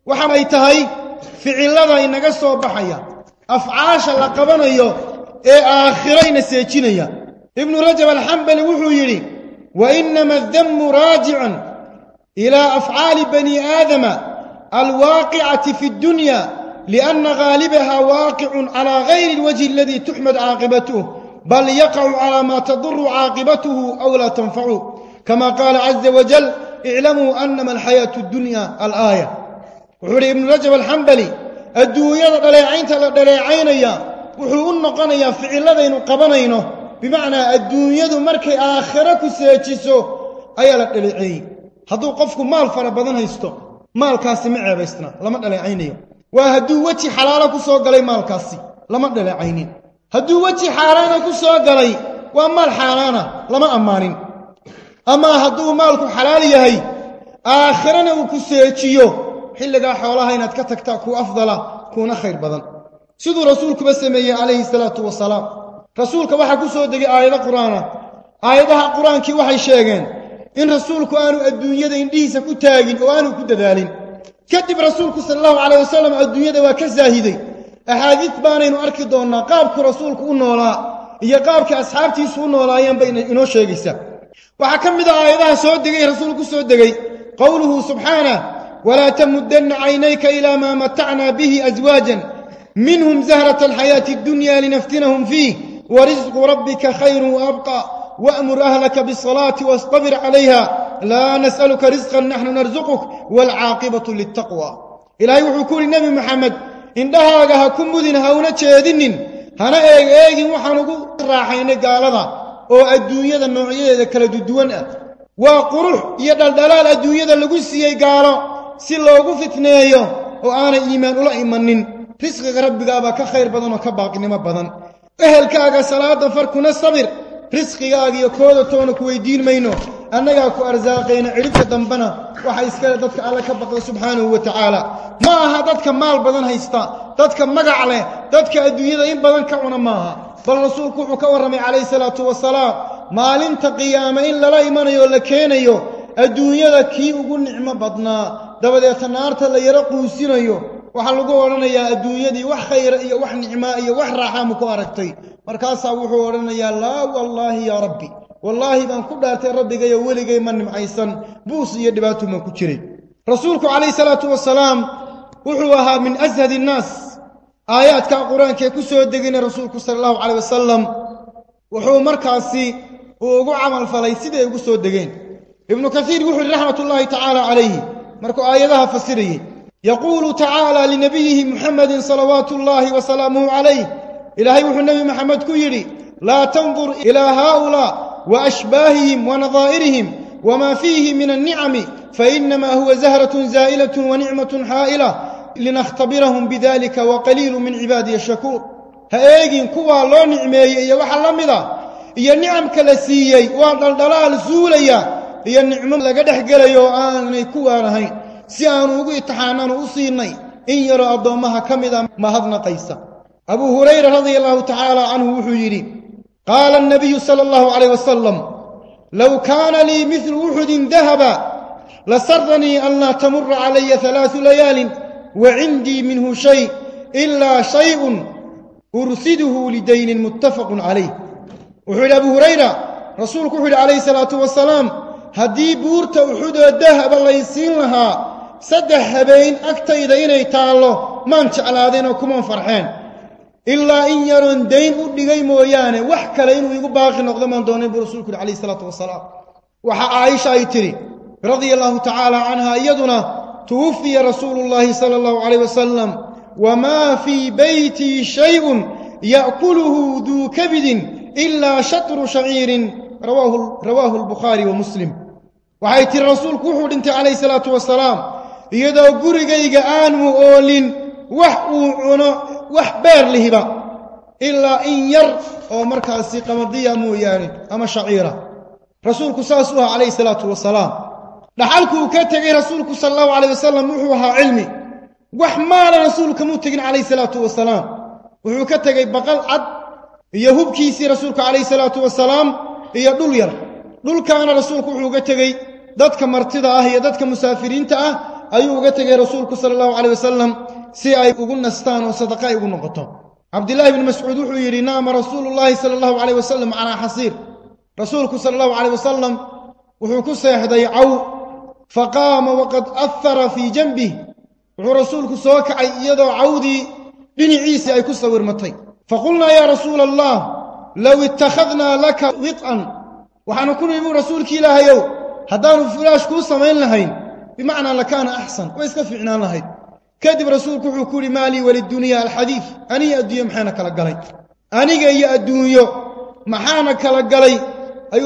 waxa ay tahay ficillada inaga soo baxaya afcaasha la qabanayo ee aakhirayna seejinaya ibnu rajab alxambali wuxuu yidhi inama adammu raajican ilaa afcaali bani aadama alwaaqicati fi addunya lianna ghaalibaha waaqicun calaa gayri alwajhi aladii tuxmad caaqibatuh bal yaqacu calaa maa taduru caaqibatuhu aw laa tanfacu kama qaala caza wajal iclamuu anama alxayaatu addunya alaaya wuxuu idhi ibnu rajab alxambali adduunyada dhaleecaynta la dhaleecaynaya wuxuu u noqonayaa ficilladaynu qabanayno. Bimacnaa adduunyadu markay aakhiro ku seejiso ayaa la dhaleeceeyey hadduu qofku maal fara badan haysto maalkaasi ma ceebaysna lama dhaleecaynayo. Waa hadduu weji xalaalo ku soo galay maalkaasi lama dhaleecaynin. Hadduu weji xaaraana ku soo galay waa maal xaaraana lama ammaanin. Amaa hadduu maalku xalaal yahay aakhirana uu ku seejiyo xilligaa xoolaha inaad ka tagtaa kuu afdala kuuna khayr badan siduu rasuulkuba sameeyey calayhi salaatu wasalaam rasuulka waxaa ku soo degay aayado qur'aana aayadaha qur-aankii waxay sheegeen in rasuulku aanu adduunyada indhihiisa ku taagin oo aanu ku dadaalin kadib rasuulku sala allahu calayh wasalam adduunyada waa ka saahiday axaadiid baanaynu arki doonnaa qaabku rasuulku u noolaa iyo qaabkii asxaabtiisu u noolaayeen bay inoo sheegaysaa waxaa ka mid a aayadaha soo degay rasuulku ku soo degay qowluhu subxaanah ولا تمدن عينيك إلى ما متعنا به أزواجا. منهم زهرة الحياة الدنيا لنفتنهم فيه. ورزق ربك خير وأبقى. وأمر أهلك بالصلاة واصطبر عليها. لا نسألك رزقا نحن نرزقك والعاقبة للتقوى. إلى يحكو النبي محمد. إن دها دهاجها كمذن هون تشيدن هنا أي إيه, إيه وحنو راحين قالها أو الدنيا النوعية ذكر الدوان وقروح يدل دلال الدنيا اللي قصي قالوا si loogu fitneeyo oo aanay iimaan ula imanin risqiga rabbigaabaa ka khayr badan oo ka baaqinimo badan ehelkaaga salaada farkuna sabir risqigaaga iyo kooda toona ku weydiin mayno annagaa ku arsaaqayna cidhibka dambena waxa iskale dadka alle ka baqda subxaanahu wa tacaala ma aha dadka maal badan haysta dadka magac leh dadka adduunyada in badan ka cuna maaha bal rasuulku wuxuu ka warramay calayhi salaatu wasalaam maalinta qiyaame in lala imanayo la keenayo adduunyada kii ugu nicmo badnaa dabadeeta naarta la yaro quusinayo waxaa lagu odhanayaa adduunyadii wax khayra iyo wax nicmaa iyo wax raaxaa ma ku aragtay markaasaa wuxuu odhanayaa laa wallaahi yaa rabbi wallaahi baan ku dhaartay rabbigayo weligay ma nimcaysan buus iyo dhibaato maan ku jiray rasuulku calayhi salaatu wasalaam wuxuu ahaa min ashad innaas aayaadka qur-aankaee ku soo degina rasuulku sala allahu caleyh wasalam wuxuu markaasi uu ugu camal falay siday ugu soo degeen ibnu kasiir wuxuu yidhi raxmat ullaahi tacaala calayhi markuu aayadaha fasirayey yaquulu tacaala linabiyihi muxamedin salawaatu ullaahi wa salaamuhu calayh ilaahay wuxuu nebi maxamed ku yidhi laa tandur ilaa haaulaa wa ashbaahihim wa nadaa'irihim wamaa fiihi min annicami fainamaa huwa zahratun zaa'ilatun wa nicmatun xaa'ila linakhtabirahum bidalika wa qaliilu min cibaadiya shakuur ha eegin kuwaa loo nicmeeyey iyo waxa la mida iyo nicamka la siiyey waa dhaldhalaal suulaya iyo nicmo laga dhex gelayo oo aanay kuwaan ahayn si aanu ugu itixaananu u siinay in yaroo addoommaha ka mida mahadnaqaysa abuu hurayra radia allahu tacaala canhu wuxuu yidhi qaala annabiyu sala allahu calayh wasalam low kaana lii midlu uxudin dahaba tamura calaya halaatu layaalin wa cindii minhu shay ilaa shayun ursiduhu lidaynin muttafaqun calayh wuxuu yidhi abuu hurayra rasuulku wuxuu yidhi calayhi salaatu wasalaam هدي بور وحده الذهب الله يسين لها صدح هبين أكتر إذا إني تعلو ما أنت على ذين وكم فرحان إلا إن يرون دين ودقي مويانه وحكى لين ويقول باقي نقد من دوني برسولك عليه الصلاة والسلام وح عائشة يتري رضي الله تعالى عنها يدنا توفي رسول الله صلى الله عليه وسلم وما في بيتي شيء يأكله ذو كبد إلا شطر شعير رواه رواه البخاري ومسلم waxay tihi rasuulku wuxuu dhintay calayhi salaatu wasalaam iyadoo gurigayga aanu oolin wax uu cuno wax beer lihiba ilaa in yar oo markaasi qamadiya mooyaane ama shaciira. Rasuulku saasuu ahaa calayhi salaatu wasalaam dhaxalkuu ka tegey rasuulku sala allahu calayh wasalam wuxuu ahaa cilmi. Wax maala rasuulku kamuu tegin calayhi salaatu wasalaam wuxuu ka tegey baqal cad iyo hubkiisii rasuulku calayhi salaatu wasalaam iyo dhul yar. Dhulkaana rasuulku wuxuu uga tegey dadka martida ah iyo dadka musaafiriinta ah ayuu uga tegey rasuulku sala allahu calayh wasalam si ay ugu nastaan oo sadaqa ay ugu noqoto. Cabdillaahi bni mascuud wuxuu yidhi naama rasuulu llaahi sala allahu calayh wasalam calaa xasiir. Rasuulku sala allahu calayh wasalam wuxuu ku seexday caw faqaama waqad ahara fii janbih wuxuu rasuulku soo kacay iyadoo cawdii dhinaciisii ay ku sawirmatay. Faqulnaa yaa rasuula allah low ittakhadnaa laka wiط'an waxaanu ku nimi rasuulki ilaahayow هذا فراش كوسا مين لهين. بمعنى لكان أحسن. وإيش كفينا لهين. كذب رسولك وكل مالي وللدنيا الحديث. أني أدي محنك على الجري أني جاي أدي محنك على الجري أي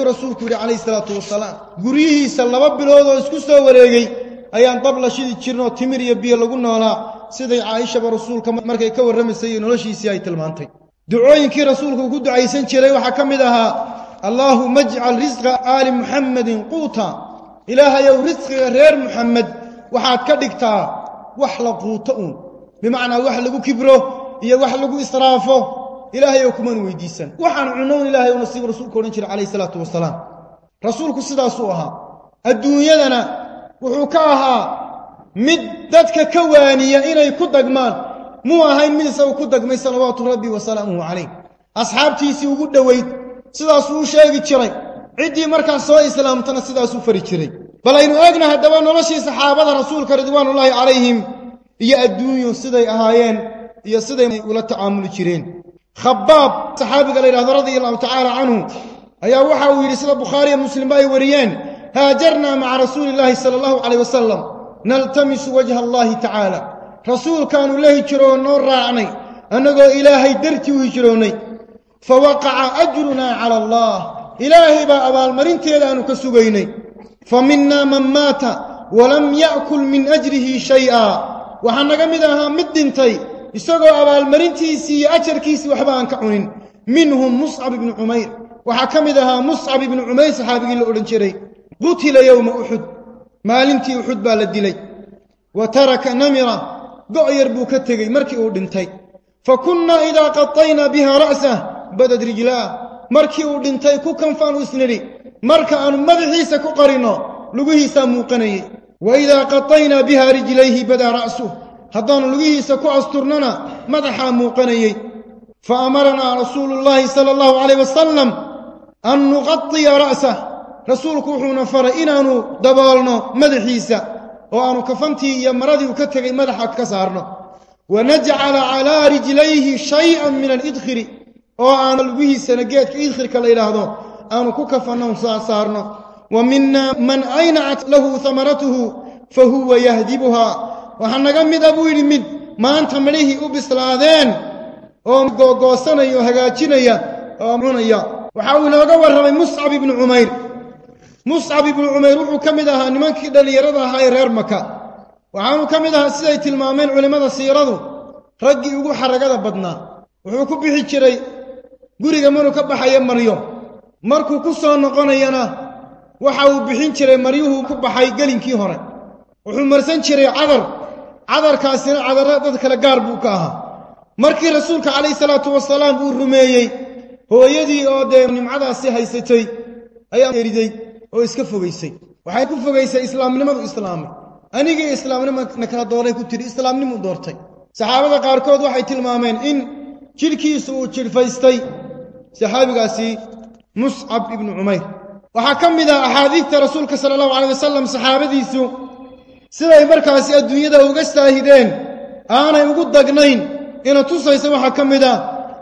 عليه الصلاة والسلام. قريه صلى الله بالهذا إيش كوسا ورجعي أي أن قبل شيء تشرنا تمر يبي الله قلنا لا سيد عائشة برسولك مرك يكور رمي سيد نلاش يسيا يتلمان تي كي رسول وكل دعائي سنشري وحكم دها اللهم اجعل رزق آل محمد قوتا إلهي ورزق غير محمد وحاد كدكتا وحلقو تؤون بمعنى وحلقو كبرو إيا وحلقو إصرافو إلهي وكمن ويديسا وحن عنون إلهي ونصيب رسولك ونشر عليه الصلاة والسلام رسولك صدا سوها الدنيا لنا وحكاها مدتك كوانية إلى يكدك مال مو هاي من سوى كدك صلوات ربي وسلامه عليه أصحاب تيسي وقود دويت sidaasuu u sheegi jiray. Ciddii markaas soo islaamtana sidaasuu fari jiray. Bal aynu eegna haddaba noloshii saxaabada rasuulka ridwaanullaahi calayhim iyo adduunyu siday ahaayeen iyo siday ula tacaamuli jireen. Khabaab saxaabiga la yidhahdo radia allahu tacaala canhu ayaa waxa uu yidhi sida bukhaariya muslimba ay wariyeen haajarnaa maca rasuuli illaahi sala allahu calayh wasalam naltamisu wajha allaahi tacaala. Rasuulkaannu la hijroo noo raacnay annagoo ilaahay dartii u hijroonnay فوقع أجرنا على الله. إلهي بأبا أبا المرين تيدان كسوغيني. فمنا من مات ولم يأكل من أجره شيئا. وحنا قمدها مدنتي يستغو أبا المرين تيسي أجر كيسي وحبان كعنين منهم مصعب بن عمير. وحكمدها مصعب بن عمير صحابي الأولنشري قتل يوم أحد. ما لنتي أحد بالدلي وترك نمرة. قعير بوكتغي مركي أولنتي فكنا إذا قطينا بها رأسه. بدد رجلا. مركي ودنتي كو كان فانو سنري مركا أن مدخيسا كو قرينو لوغيسا موقني. وإذا قطينا بها رجليه بدا رأسه. هذان لوغيسا كو استرننا مدخا موقني. فأمرنا رسول الله صلى الله عليه وسلم أن نغطي رأسه. رسولك وحنا فر انانو دبالنو مدخيسا أو انو كفنتي يا مرادي كتغي مدخا كسارنو. ونجعل على رجليه شيئا من الادخري oo aanu lugihiisana geedka idkhirka la yidhaahdo aanu ku kafanno saarno wa mina man aynacat lahu hamaratuhu fa huwa yahdibuhaa waxaa naga mida buu yidhi mid maanta midhihii u bislaadeen oo googoosanaya oo hagaajinaya oo cunaya waxa uu inooga warramay muscab ibnu cumayr muscab ibnu cumayr wuxuu ka mid ahaa nimankii dhallinyarada ahaa ee reer maka waxaanu ka mid ahaa siday tilmaameen culimmada siiradu raggii ugu xaragada badnaa wuxuu ku bixi jiray guriga maruu ka baxaya maryo markuu ku soo noqonayana waxa uu bixin jiray maryuhuu ku baxay gelinkii hore wuxuu marsan jiray cadar cadarkaasina cadarra dad kale gaar buu ka ahaa markii rasuulka calayhi salaatu wasalaam uu rumeeyey hooyadii oo dee nimcadaasi haysatay ayaa eriday oo iska fogaysay waxay ku fogaysay islaamnimadu islaamay anigii islaamnimana kala doonay ku tidhi islaamnimuu doortay saxaabada qaarkood waxay tilmaameen in jidhkiisu uu jidhfaystay صحابي قاسي مصعب ابن عمير. وحكم إذا أحاديث رسولك صلى الله عليه وسلم صحابتي سو سلا يمرك عسى الدنيا ده وجست أهدين. أنا يقود دقنين. إن تصي سوا حكم إذا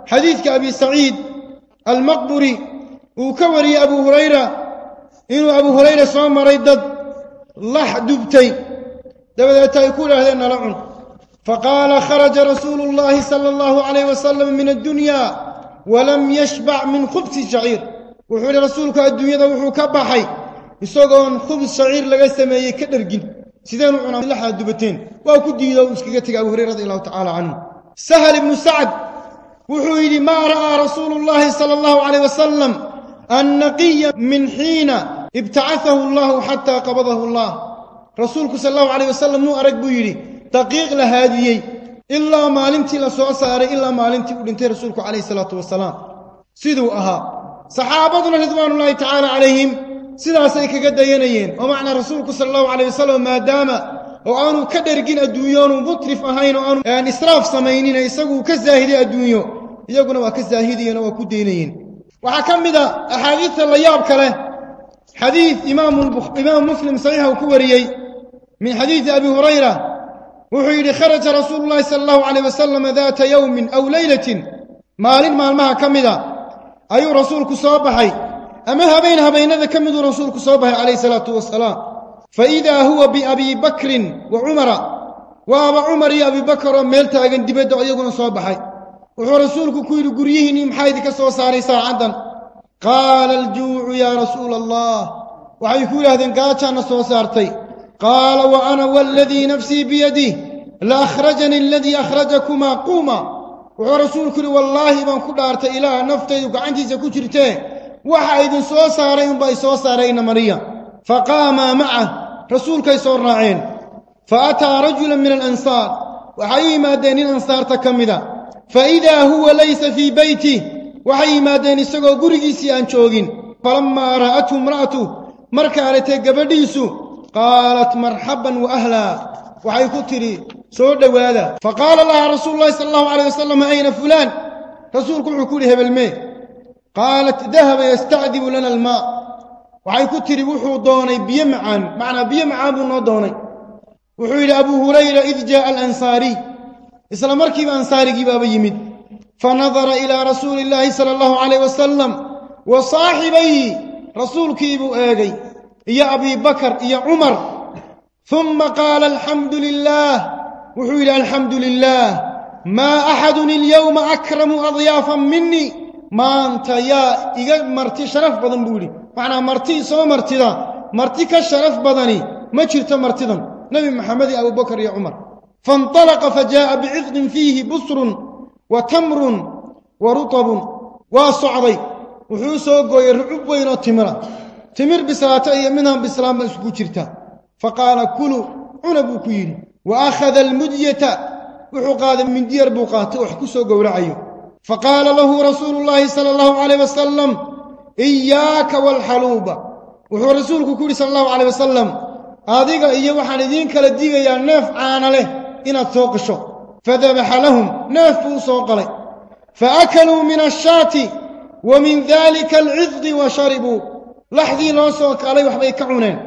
حديث كأبي سعيد المقبري وكوري أبو هريرة. إنه أبو هريرة صام مريض. لح دبتي. دب ده تأكل هذين لعن فقال خرج رسول الله صلى الله عليه وسلم من الدنيا. ولم يشبع من خبز شعير وحول رسولك الدنيا وحوك بحي يسوقون خبز شعير لقسم ما يكدر جن. سيدنا عنا الله دبتين وأكدي له سكجت أبو هريرة رضي الله تعالى عنه. سهل بن سعد. وحول ما رأى رسول الله صلى الله عليه وسلم النقي من حين ابتعثه الله حتى قبضه الله. رسولك صلى الله عليه وسلم مو أرجبيلي دقيق لهذه. إلا ما لنتي لسوء صار إلا ما لنتي ولنتي رسولك عليه الصلاة والسلام. سيدو أها. صحابتنا رضوان الله تعالى عليهم سيدا سيك قد ينين. ومعنى رسولك صلى الله عليه وسلم ما دام وأنه كدر جن الدنيان ومترف هين وأنه يعني إسراف سمينين يسقوا كزاهد الدنيا يقولوا وكزاهدين وكدينين وحكم ذا أحاديث الله يابك له حديث إمام, البخ... إمام مسلم صحيح وكوريي من حديث أبي هريرة وحيري خرج رسول الله صلى الله عليه وسلم ذات يوم أو ليلة. مالين مالمها كمدا أيو رسولك صباحي أما هبين هبين ذا كمدوا رسولك حي عليه الصلاة والسلام. فإذا هو بأبي بكر وعمر. وأبا عمر يا أبي بكر ميلتا أغن دبادة عيقنا حي وحو رسولك كويل قريهن يمحايدك صباحي صلى عندن قال الجوع يا رسول الله. وحيكول هذين قاتشان صباحي قال وأنا والذي نفسي بيدي لا أخرجني الذي أخرجكما قوما. ورسولك والله من كل أرت إلى نفتي وعندي زكوتريته واحد سو سارين باي سو سارين مريا فقام معه رسول كيسور راعين فأتى رجلا من الأنصار. وحي ما دين الأنصار تكملا فإذا هو ليس في بيتي. وحي ما دين سقو قرقي سيان شوغين فلما رأته امرأته مركا رتي قبديسو قالت مرحبا وأهلا. وحي كتري سعود وهذا. فقال الله رسول الله صلى الله عليه وسلم أين فلان؟ رسولكم عكولها بالماء قالت ذهب يستعذب لنا الماء. وحي كتري وحو دوني بيمعان. معنى بيمعان بنا دوني. وحويل أبو هريرة إذ جاء الأنصاري. إسلام أركب أنصاري كباب يمد. فنظر إلى رسول الله صلى الله عليه وسلم. وصاحبي رسول كيبو آغي. يا أبي بكر يا عمر. ثم قال الحمد لله. وحيل الحمد لله. ما أحد اليوم أكرم أضيافا مني. ما أنت يا مرتي شرف بدن بولي. معنا مرتي سو مرتي ذا مرتي كشرف بدني. ما شرت مرتي ذا نبي محمد أبو بكر يا عمر. فانطلق فجاء بعظم فيه بصر وتمر ورطب وصعبي. وحوسه قوي رعب وينو تمرة. تمر بسلاته أي منها بسلام بس كوشرتا فقال كلوا عنبو كيري وأخذ المدية وحقاد من دير بوقات وحكو سو غولعيو فقال له رسول الله صلى الله عليه وسلم إياك والحلوبه وهو رسول كوري صلى الله عليه وسلم. اديغا اي وحان ادين كلا يا نيف عان له. إن الشوق فذبح لهم نيف بو فأكلوا من الشات ومن ذلك العذق وشربوا. لحظي لانسوا كالي وحبي كعونين.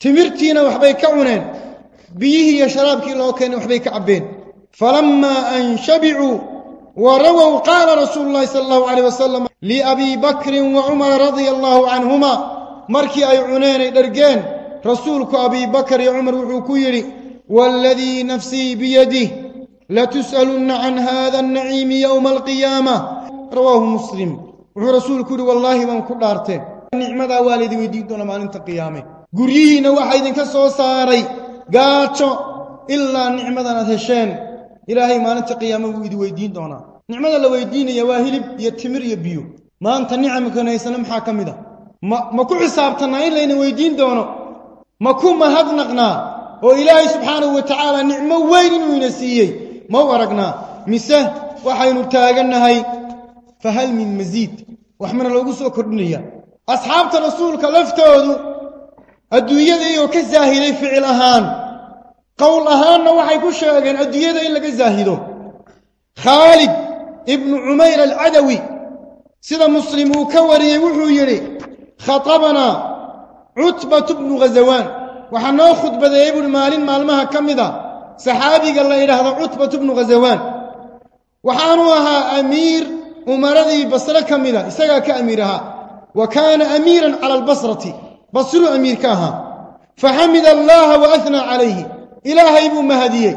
تمرتين وحبي كعونين. بيه يشراب كيلو كان وحبي كعبين. فلما أن شبعوا ورووا قال رسول الله صلى الله عليه وسلم لأبي بكر وعمر رضي الله عنهما مركي أي عونين درجين. رسولك أبي بكر وعمر وعكير والذي نفسي بيده. لا تسألن عن هذا النعيم يوم القيامة. رواه مسلم. ورسولك والله من كل أرتين. Nicmadaa waa laydin weydiin doona maalinta qiyaame guryihiinna waxaa idinka soo saaray gaajo ilaa nicmadan aad hesheen ilaahay maalinta qiyaame wuu idin weydiin doonaa nicmada la weydiinaya waa hilib iyo timir iyo biyo maanta nicamkan haysana maxaa ka mid a ma ma ku xisaabtannaa in layna weydiin doono ma ku mahadnaqnaa oo ilaahay subxaanahu wa tacaala nicmo weyn inuu ina siiyey ma u aragnaa mise waxaynu taagannahay fa hal min masiid wax mana loogu soo kordhinaya أصحاب رسولك لفتوه الدنيا ذي وكزاهد فعلهان قولهان نوحي كشاقا الدنيا ذي لك الزاهده خالد ابن عمير العدوي سيدا مسلم كوري وحيري خطبنا عتبة ابن غزوان. وحناخد بذيب المالين مالمها كمدا صحابي قال الله إلى عتبة ابن غزوان. وحانوها أمير ومرضي بصرة كمدا إساقا كأميرها. وكان أميرا على البصرة بصر أمير كاها. فحمد الله وأثنى عليه. إله إبو مهدي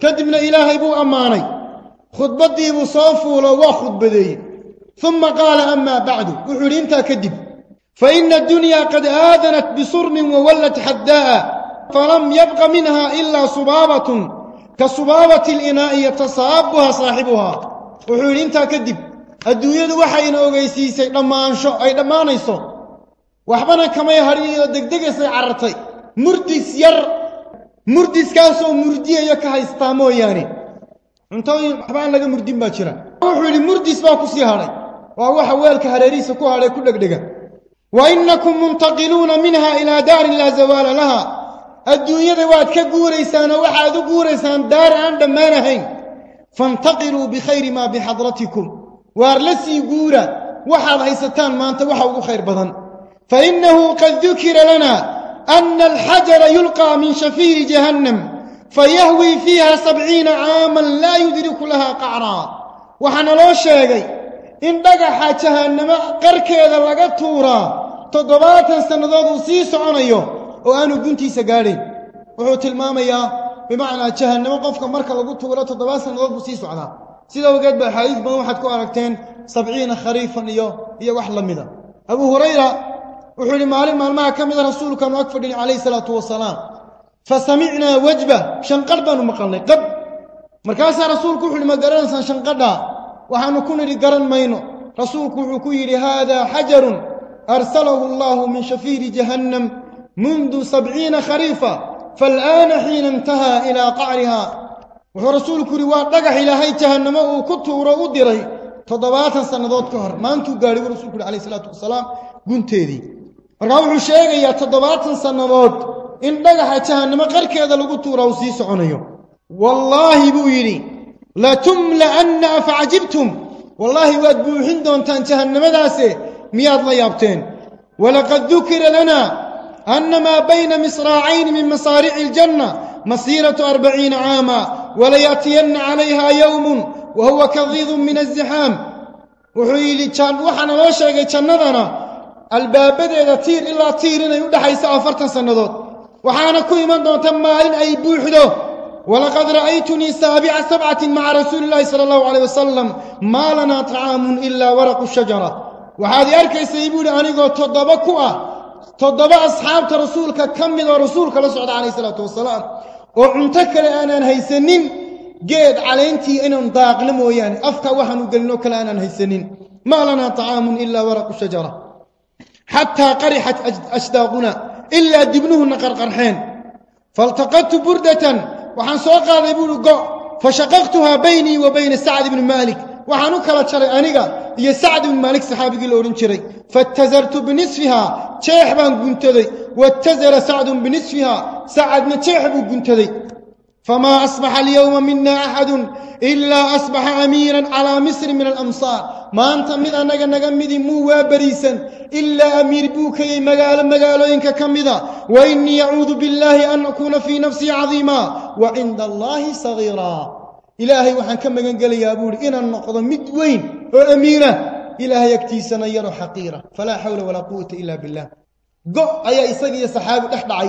كدمنا إله إبو أماني. خطبتي إبو صوف ولو خطبتي ثم قال أما بعد. أحرمت كدب. فإن الدنيا قد آذنت بصرم وولت حداء. فلم يبق منها إلا صبابة. كصبابة الإناء يتصابها صاحبها. أحرمت كدب. Adduunyadu waxayna ogeysiisay dhammaansho ay dhammaanayso waxbana kamay hadhiyo degdegaysay carartay murdis yar murdiskaasoo murdiyayo ka haystaa mooyaane cuntooyin waxba aan laga murdin baa jira wuxuu yidhi murdis baa ku sii hadhay waa waxa weelka hareerihiisa ku hadhay ku dhegdhega minha ilaa daarin laa zawaala laha adduunyada waad ka guuraysaan oo waxaad u guuraysaan daar aan dhammaanahayn faintaqiluu bikhayri maa bixadratikum وارلسي قورة وحاض هيستان ما أنت وحاوه خير بضن فإنه قد ذكر لنا أن الحجر يلقى من شفير جهنم فيهوي فيها سبعين عاما لا يدرك لها قعرا وحنا لو شاقي إن بقى حاجها أنما قرك إذا لقدتورا تقباتا سنضاد سيس عنيه وأنو بنتي سقالي وحوة الماما بمعنى جهنم قفك مركا لقدتورا تقباتا سنضاد سيس عنيه سيدو قد بالحديث بن واحد كو ارغتين 70 خريفا يو هي واخ لميدا ابو هريره وحولي مالي مال ما كمد رسول كان أكفر عليه الصلاه والسلام فسمعنا وجبه شنقلبا ومقلنا قد مركاس رسول كو حولي ما غران سان شنقدا وحانو كنري غران ماينو رسول كو لهذا حجر ارسله الله من شفير جهنم منذ 70 خريفا فالان حين انتهى إلى قعرها wuxuu rasuulku yidhi waa dhagax ilaahay jahannamo uu ku tuuro u diray toddobaatan sannadood ka hor maantuu gaadhay buu rasulku yidhi alayh isalaatu wasalaam gunteedii markaa wuxuu sheegayaa toddobaatan sannadood in dhagaxa jahannamo qarkeeda lagu tuura uu sii soconayo wallaahi buu yidhi latumla'anna afacajibtum wallaahi waad buuxin doontaan jahannamadaase miyaad la yaabteen walaqad dukira lana ana maa bayna misraacayni min masaarici iljanna masiiratu arbaciina caama ولياتين عليها يوم وهو كغيظ من الزحام. وحيلي كان وحنا لو شيغي الباب البابده تير إلا تيرن أي دحايس افرت سنادود وحانا كيمان دونت ما ان أي بوخدو ولقد رأيتني سابع سبعة مع رسول الله صلى الله عليه وسلم. ما لنا طعام إلا ورق الشجرة. وهذه اركيس يبود أنيغو تدبا كو آه أصحاب رسولك كم من رسولك صلى الله عليه وسلم oo cunto kale aanaan haysanin geed calayntii inaan daaqno mooyaane afka waxaanu gelinoo kale aanaan haysanin maa lanaa طacaamun ilaa waraqu shajara xataa qarixat ashdaaquna ilaa dibnuhuna qarqarxeen faltaqadtu burdatan waxaan soo qaaday buuhi go fashaqaqtuhaa baynii wa bayna sacd ibni maalik وحانو كالتشري أنيقا؟ يا سعد بن مالك صحابيك الأورين شري فاتزرت بنصفها تيحبان قنتذي واتزر سعد بنصفها سعد نتيحب قنتذي فما أصبح اليوم منا أحد إلا أصبح أميرا على مصر من الأمصار. ما أنت من أنك نغمد موا بريسا إلا أمير بوك مقال مقال إنك كمدا وإني أعوذ بالله أن أكون في نفسي عظيما. وعند الله صغيرا. Ilaahay waxaan ka magan gelayaa buu ihi inaan noqdo mid weyn oo amiina ilaahay agtiisana yaro xaqiira. Falaa xawla walaa quwata ila billah go ayaa isagiiyo saxaabi dhex dhacay.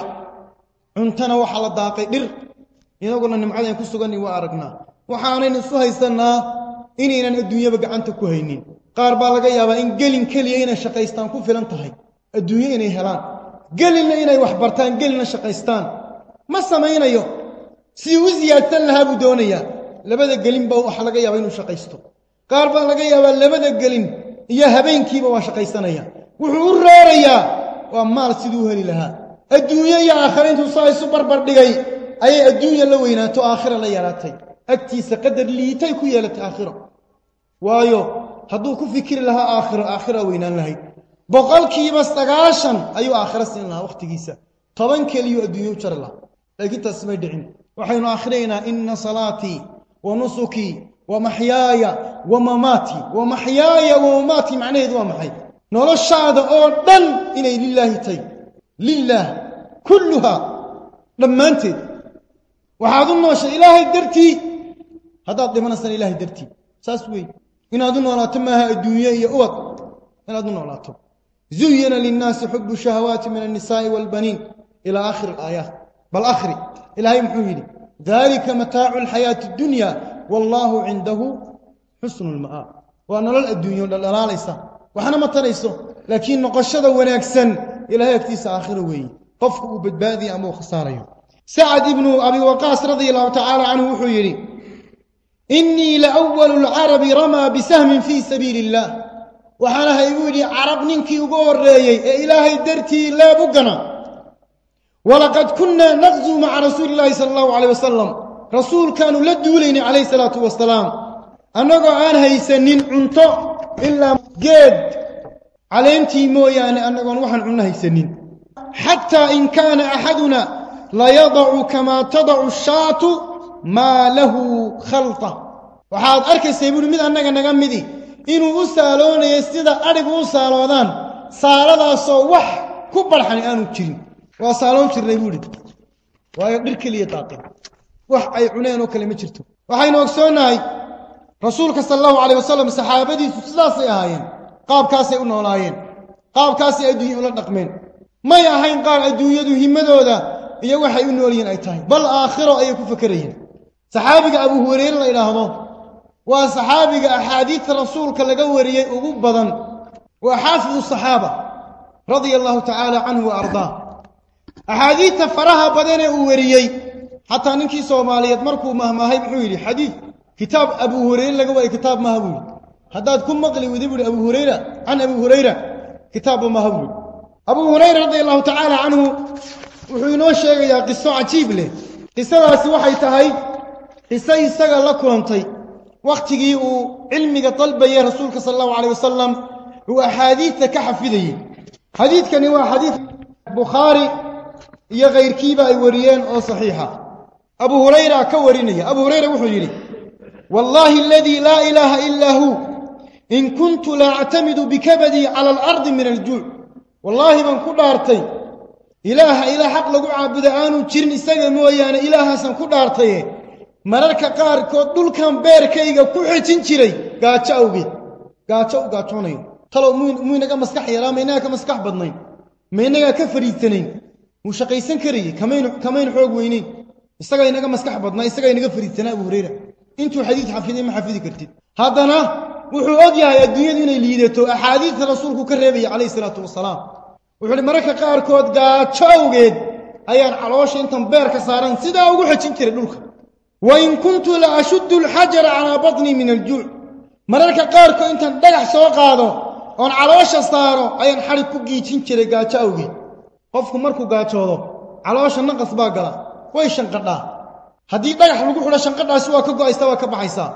Cuntana waxaa la daaqay dhir. Inaguna nimcadayn ku suganni waa aragnaa. Waxaanaynu isu haysannaa inaynan adduunyaba gacanta ku haynin. Qaar baa laga yaabaa in gelin keliya inay shaqaystaan ku filan tahay. Adduunyo inay helaan. Gelinna inay wax bartaan gelinna shaqaystaan. Ma samaynayo. Sidii u siyaadsan lahaa buu doonayaa labada gelinba waxa laga yaabaa inuu shaqaysto. Qaar baa laga yaabaa labada gelin iyo habeenkiiba waa shaqaysanaya. Wuxuu u roorayaa waa maal siduu heli lahaa. Adduunyo iyo aakhira intuu saa isu barbar dhigay ayay adduunya la weynaato aakhira la yaraatay. Agtiisa qadar liitay ku yeelatay aakhiro. Waayo hadduu ku fikiri lahaa aakhiro aakhira weynaan lahayd boqolkiiba sagaashan ayuu aakhiro siin lahaa wakhtigiisa. Toban keliyuu adduunyo u jari lahaa. Laakiin taas may dhicin. Waxaynu akhrinaynaa ina salaatii ونسكي ومحياي ومماتي. ومحياي ومماتي معنى هذا ومحي نرشع هذا أردن إلي لله تي. لله كلها. لما أنت. وحاذو النوش إله الدرتي. هذا أطلب نصر إله الدرتي. سأسوي. إن أظن ولا تمها الدنيا يأوك إن أظن ولا تم. زين للناس حب الشهوات من النساء والبنين. إلى آخر الآيات. بل آخر. إلى هاي ذلك متاع الحياة الدنيا والله عنده حسن المآب. وأنا لا الدنيا لا لا ليس. وحنا ما تريسه لكن نقشده ونكسن. إلى هيكتيس آخر وي قفه بالبادي أمو خساري سعد بن أبي وقاص رضي الله تعالى عنه حيري. إني لأول العرب رمى بسهم في سبيل الله. وحنا هيقولي عرب ننكي وقور رأيي. إلهي درتي لا بقنا. ولقد كنا نغزو مع رسول الله صلى الله عليه وسلم. رسول كانوا لدولين عليه الصلاة والسلام. أنه عن هيسنين عنطو إلا قيد عليهم تيمو يعني أنه نوحن عن هيسنين. حتى إن كان أحدنا ليضع كما تضع الشات ما له خلطة. وحاد أركي سيبون ميد أنك أنك أمدي إنو أسالون يستيدا أرق أسالوذان. سالة صوح كبرحني أنو تيمو وصالون جرني بودي ويقرك لي طاقي وح أي عنين وكلمة جرتو وحين وقصونا هاي رسولك صلى الله عليه وسلم صحابتي سلاسي هايين قاب كاسي أنه لاين قاب كاسي أدوه أولا نقمين ما يا قال أدوه يدوه مدو ذا إيا وحي أنه لين أي تاين بل آخر أي كفكرين صحابك أبو هرير الله إله الله وصحابك أحاديث رسولك لقوري أبو بضن وحافظ الصحابة رضي الله تعالى عنه وأرضاه axaadiidta faraha badanee uu wariyey xataa ninkii soomaaliyeed markuu mahmaahay muxuu yidhi xadiid kitaab abu hureyre laga waayey kitaab maha buu yidhi haddaad ku maqli weyda buuhi abu hurayra can abi hurayra kitaabba maha buuhi abuu hurayra radia allahu tacaala canhu wuxuu inoo sheegayaa qiso cajiib leh qisadaasi waxay tahay qiso isaga la kulantay wakhtigii uu cilmiga dalbayey rasuulka sala allahu calayh wasalam uu axaadiidta ka xafidayey xadiidkani waa xadiid bukhaari يا غير كيبا وريان أو صحيحا ابو هريره كوريني ابو هريره وحجيري والله الذي لا اله الا هو ان كنت لا اعتمد بكبدي على الأرض من الجوع والله من كدارتي اله إلى حق لو عبد انو جيرن اسغا مويانا اله حسن كدارتي مرر كقار كو دولكان بيركايغا كوخجين جيري غاجا اوغي غاجا غاتوني تلو مو مو نغا مسخ يرا ما أنا كمسخ بدنين ما أنا كفريتنين wuu shaqaysan karayey kamaynu xoog weyneyn isagaa inaga maskax badnaa isagaa inaga fariidsanaa abu hurayra intuu xadiid xafiday ma xafidi kartid haddana wuxuu og yahay adduunyadu inay liidato axaadiidta rasuulku ka reebaya calayhi salaatu wasalaam wuxuu hi mararka qaarkood gaajo awgeed ayaan caloosha intan beer ka saaran sidaa ugu xejin jiray dhulka wa in kuntu la ashuddu alxajara calaa batnii min aljuuc mararka qaarkood intaan dhagax soo qaado oon caloosha saaro ayaan xadhig ku giijin jiray gaajo awgeed qofku markuu gaajoodo caloosha naqas baa gala way shanqadhaa haddii dhagax lagu xidho shanqadhaasi waa ka go'aysa waa ka baxaysaa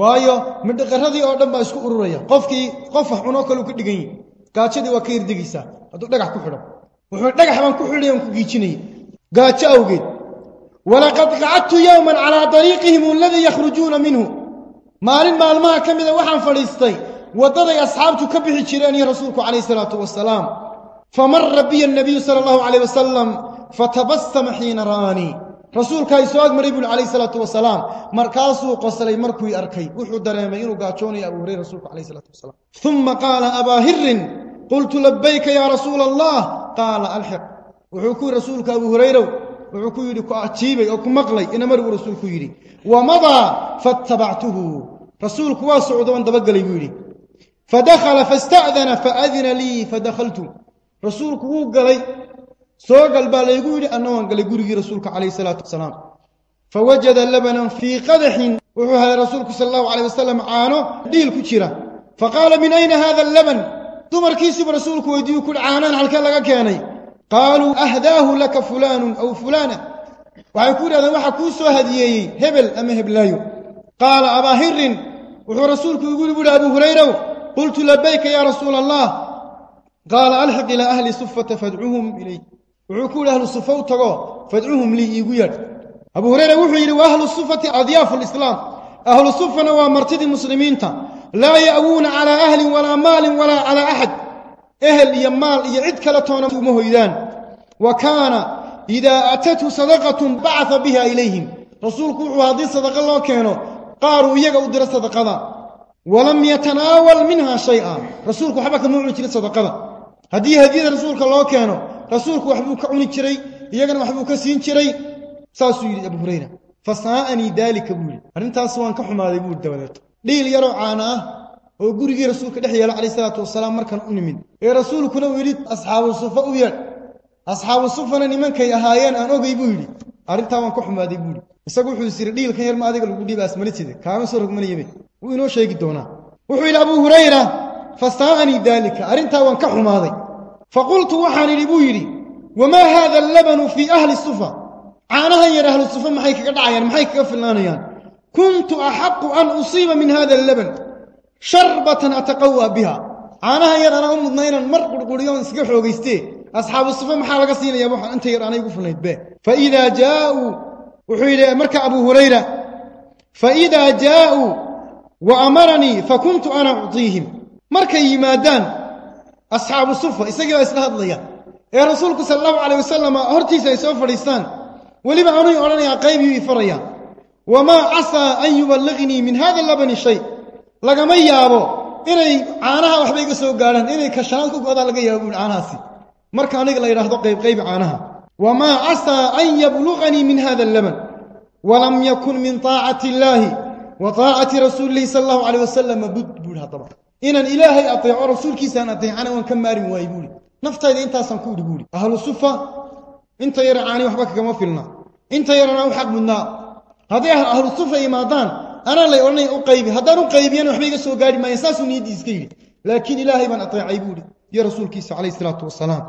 waayo midhaqarradii oo dhan baa isku ururaya qofkii qof wax cunoo kaleu ka dhigan yihi gaajadii waa ka hirdegaysaa hadduu dhagax ku xidho wuxuu dhagax baan ku xidhay aan ku giijinayay gaajo awgeed walaqad qacadtu yowman calaa dariiqihim aladii yakhrujuuna minhu maalin maalmaha ka mida waxaan fadhiistay waddaday asxaabtu ka bixi jireen iyo rasuulku calayh isalaatu wasalaam فمر بي النبي صلى الله عليه وسلم فتبسم حين راني. رسول كاي سواق مريب عليه الصلاة والسلام مركاسو قسلي مركوي أركي. و خو دريمة إنو غاچوني أبو هريرة رسول عليه الصلاة والسلام. ثم قال أبا هر قلت لبيك يا رسول الله. قال ألحق. و خو رسول كاي أبو هريرة و خو يدي كو اجيبي أو كمقلي ان أمر رسول كو يدي. ومضى فتبعته رسول كو سعودون دبا غلي فدخل فاستأذن فأذن لي فدخلت. Rasuulku wuu galay soo gal baa laygu yidhi anna waan galay gurigii rasuulka calayhi salaatu wasalaam fawajada labanan fii qadaxin wuxuu helay rasuulku sala allahu calayh wasalam caano dhiil ku jira faqaala min ayna hada allaban dumarkiisiibu rasuulku weydiiyu kuhi caanaan halkee laga keenay qaaluu ahdaahu laka fulaanun aw fulaana waxay ku yidhahdeen waxaa kuu soo hadiyeeyey hebel ama heblaayo qaala abaa hirin wuxuu rasuulku igu yidhi buuhi abu hurayrow qultu labayka yaa rasuula allah قال ألحق إلى أهل صفة فادعوهم الي وعقول أهل الصفه تغو فادعوهم لي يغير أبو هريرة وحير واهل الصفة أضياف الإسلام. أهل الصفة نوا مرتد المسلمين لا يأوون على أهل ولا مال ولا على أحد. أهل يا مال يا عيد كلا تونا وكان إذا أتته صدقة بعث بها إليهم. رسولك وادي صدقة لو كينو. قارو يغا ودر صدقة ولم يتناول منها شيئا. رسولك حبك موعد للصدقه haddii hadiyada rasuulka loo keeno rasuulku waxbuu ka cuni jiray iyagana waxbuu ka siin jiray. Saasuu yidhi abu hurayra fasaa'anii daalika buu yidhi. Arrintaas waan ka xumaaday buu dabadeeto dhiil yaroo caana ah oo gurigii rasuulka dhex yeela calayh salaatu wasalaam markan u nimid. Ee rasuulkuna uu yidhi asxaabu sufa u yeedh asxaabu sufana nimankay ahaayeen aan ogay buu yidhi. Arrintaa waan ka xumaaday buu yidhi. Isagu wuxuu is yidhi dhiilkan yar ma adiga lagu dhiiba asmalitide kaama soo rogmanayebe wuu inoo sheegi doonaa. Wuxuu yidhi abuu hurayra fasaa'anii daalika arrintaa waan ka xumaaday faqultu waxaan idhi buu yidhi wamaa haada allabanu fii ahli sufa caanahan yar ahlu sufa maxay kaga dhacayaan maxay kaga filnaanayaan kuntu axaqu an usiiba min hada allaban sharbatan ataqawaa biha caanahan yar anaa u mudna inaan mar qurquriyoon iskaga xoogaystee asxaabu sufa maxaa laga siinayaa waxaan inta yar anay ugu filnayd be faidaa jaauu wuxuu yidhi marka abuu hurayra faidaa jaauu wa fakuntu ana ucطiihim markay yimaadaan asxaabu sufa isagii baa isla hadlaya ee rasuulku sala allahu calayh wasalam hortiisa ay soo fadhiistaan weliba anuy odhanayaa qaybiyu ii faraya wamaa casaa an yuballiqnii min hada labani shay lagama yaabo inay caanaha waxba iga soo gaadhaan inay kashanaad ku go'daan laga yaabo buuhi caanahaasi marka aniga la yidhaahdo qaybqaybi caanaha wamaa casaa an yabluqanii min hada allaban walam yakun min taacati illaahi wa taacati rasuulillahi sala allahu calayh wasalam bud buuhi ان إلهي أطيع رسولك سان أطيع. أنا وأن كم مارين واي بولي. نفتايد انت سان كو أهل الصفة انت يرعاني وحبا كما في فيلنا انت يرانا وحق منا هذه أهل الصفة يمادان أنا اللي يولني أو قيبي. هذا قيبيان وحبيك سو غادي ما يساسو نيد اسكي لكن إلهي من أطيع اي بولي. يا رسولك عليه الصلاة والسلام.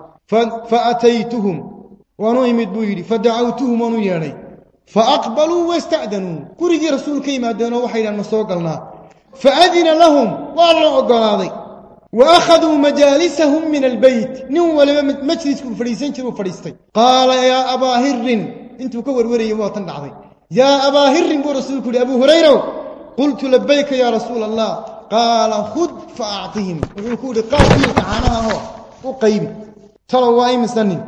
فأتيتهم. وأنا يمد بولي فدعوتهم وأنا يري فأقبلوا واستأذنوا. كوري رسولك يمادان وحيدان ما سو فأذن لهم والله أقراضي وأخذوا مجالسهم من البيت. نوى لما مجلس فريسين شروا فريستي قال يا أبا هر انتو كور وري وطن عظيم يا أبا هر رسولك لأبو هريرة. قلت لبيك يا رسول الله. قال خذ فأعطهم. وقال قلبي تعانها هو. وقيم. ترى وأي مسنين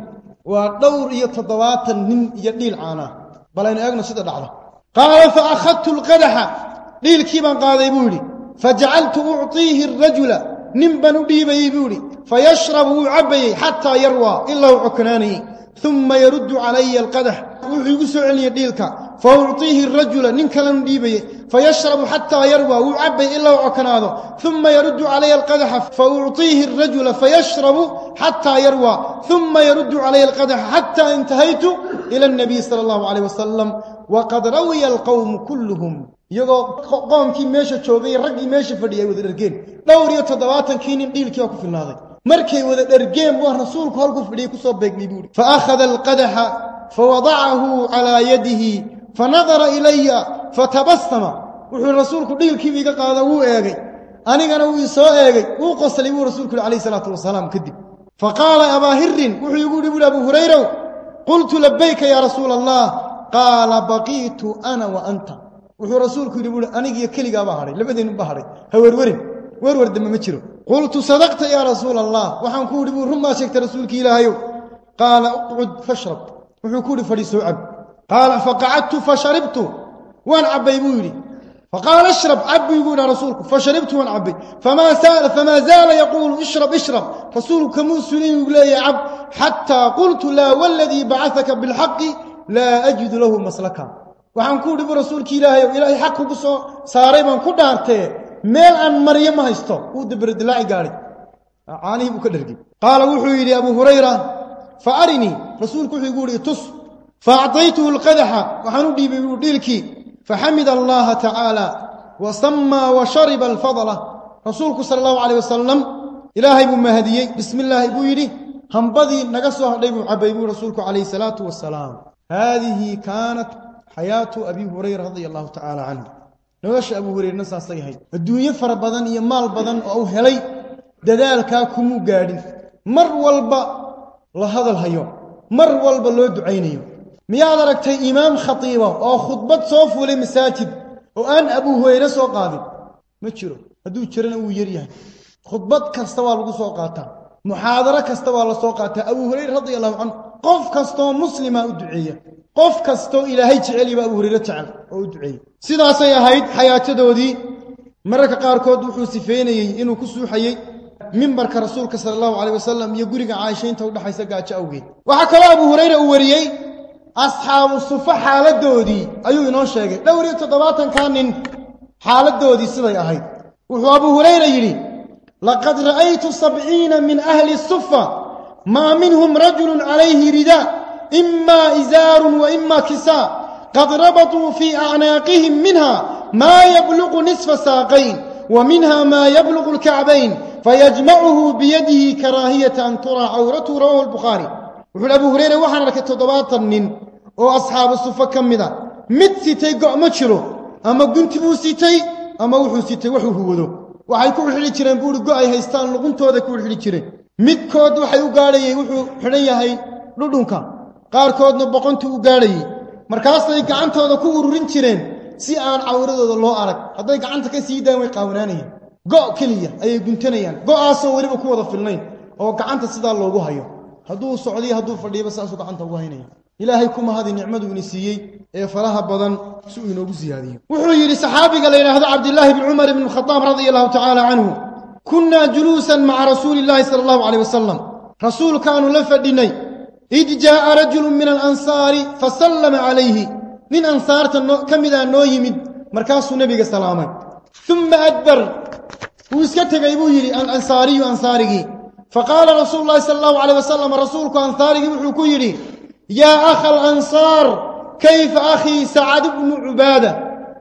ودور يتضوات من يدي العانا بل أنا أغنى ستة قال فأخذت القدحة ليل كيبان قاضي بولي. فجعلت أعطيه الرجل نمبن ديبي بولي. فيشرب عبي حتى يروى إلا عكناني ثم يرد علي القدح. ويقص علي ديلكا فأعطيه الرجل ننكلم ديبي فيشرب حتى يروى وعبي إلا عكناده ثم يرد علي القدح. فأعطيه الرجل فيشرب حتى يروى. ثم يرد علي القدح. حتى انتهيت إلى النبي صلى الله عليه وسلم. وقد روي القوم كلهم. يقول قوم كي ميشا جوغي رقي ميشا فديا وذا درقين. دوريو تدواتن كين ديل كيوكو في الناضي مركي وذا درقين بوه رسولك هلقو فديا كسو بيك نبور فأخذ القدح فوضعه على يده فنظر إلي فتبسم. وحو رسولك ديل كي بيقا قال هو إيغي. أنا قانا وو يسو إيغي. وو قصل يبو رسولك عليه الصلاة والسلام كدب. فقال أبا هر وحو يقول أبو هريرو قلت لبيك يا رسول الله قال بقيت أنا وأنت. وحو رسولك يقول أني يا كلي قابا هاري لبدين بهاري هور ورين ور ما مشرو قلت صدقت يا رسول الله. وحن كود يقول رما شكت رسولك إلى هيو. قال اقعد فاشرب. وحو كود فريسو عب. قال فقعدت فشربت وان عبي بولي فقال اشرب. عبي يقول رسولك فشربت وان عبي. فما سأل فما زال يقول اشرب اشرب. رسولك مسلم يقول يا عب حتى قلت لا والذي بعثك بالحق لا أجد له مسلكا. وحان كو دبو رسولك إلهي وإلهي حقه بسو ساري من كو دارته ميل عن مريم هستو أو دبر دلعي قاري عاني بو كدرقي قال وحو إلي أبو هريرة فأرني. رسول كو يقول يتص فأعطيته القدحة وحانو دي بيبو فحمد الله تعالى. وصمى وشرب الفضلة. كو صلى الله عليه وسلم إلهي بو مهدي بسم الله بو يلي هم بدي نقصوها ليبو عبيبو رسولك عليه الصلاة والسلام. هذه كانت حياة أبي هريرة رضي الله تعالى عنه. نوش أبو هريرة نسا صيحي الدنيا فربضان إيا مال بضان أو هلي. دادال كاكمو قادن مر والبا لهذا الهيو مر والبا لو دعيني مياد ركتي إمام خطيبة أو خطبة صوفو لمساتب وأن أبو هريرة سو قادم. ما تشيرو؟ هدو تشيرنا ويريا يعني. خطبة كاستوال قصو قاتا. محاضرة كاستوال قصو قاتا. أبو هريرة رضي الله عنه. قف كستو مسلم ادعيه قف كستو إلى هي جعل يبا وريرا جعل أو ادعيه سداس هي هيد حياتودي مركة قاركود و خصيفيني إنو كسو خيي منبر كرسول صلى الله عليه وسلم يا غريغ عائشه انت و دخايسا غاجا اوغي وها كلا أبو هريرة وريي. أصحاب الصفة حالدودي أيو إنو شيغي دوري 70 كانن حالدودي سداي هيد و هو أبو هريرة يلي لقد رأيت 70 من أهل الصفة maa minhum rajulun calayhi ridaa ima izaarun wa ima kisaa qad rabatuu fii acnaaqihim minha maa yabluqu nisfa saaqayn wa minha maa yabluqu lkacbayn fayajmacuhu biyadihi karaahiyata an turaa cawratuhu rawahu lbukhaari wuxuuhi abuu hureyre waxaan arkay toddobaatan nin oo asxaabu sufo ka mida mid sitay go' ma jiro ama gunti buu sitay ama wuxuu sitay waxuu huwado. Waxay ku xidhi jireen buuhi go' ay haystaan luquntooda ku xidhi jireen midkood waxay u gaadhayey wuxuu xidhan yahay dhudhunka qaarkoodna boqontii u gaadhayey markaasay gacantooda ku ururin jireen si aan cawradooda loo arag hadday gacanta ka sii daan way qaawanaanayeen go' keliya ayay guntanayaan go'aasoo weliba ku wada filnayn oo gacanta sidaa loogu hayo hadduu socdiyo hadduu fadhiyaba saasuu gacanta ugu haynaya ilaahay kuma hadi nicmaduu ini siiyey ee faraha badan si uu inoogu siyaadiyo wuxuu yidhi saxaabiga la yidhaahdo cabdillaahi bni cumar ibni khadaab radia allahu tacaala canhu كنا جلوسا مع رسول الله صلى الله عليه وسلم. رسول كانوا لفديني. إذ جاء رجل من الأنصار فسلم عليه. من أنصار كم إذا نويمد مركاس النبي صلى الله عليه وسلم. ثم أدبر. ويسكت غيبوه الأنصاري وأنصاري. فقال رسول الله صلى الله عليه وسلم رسولك أنصاري وحكيري يا أخ الأنصار كيف أخي سعد بن عبادة؟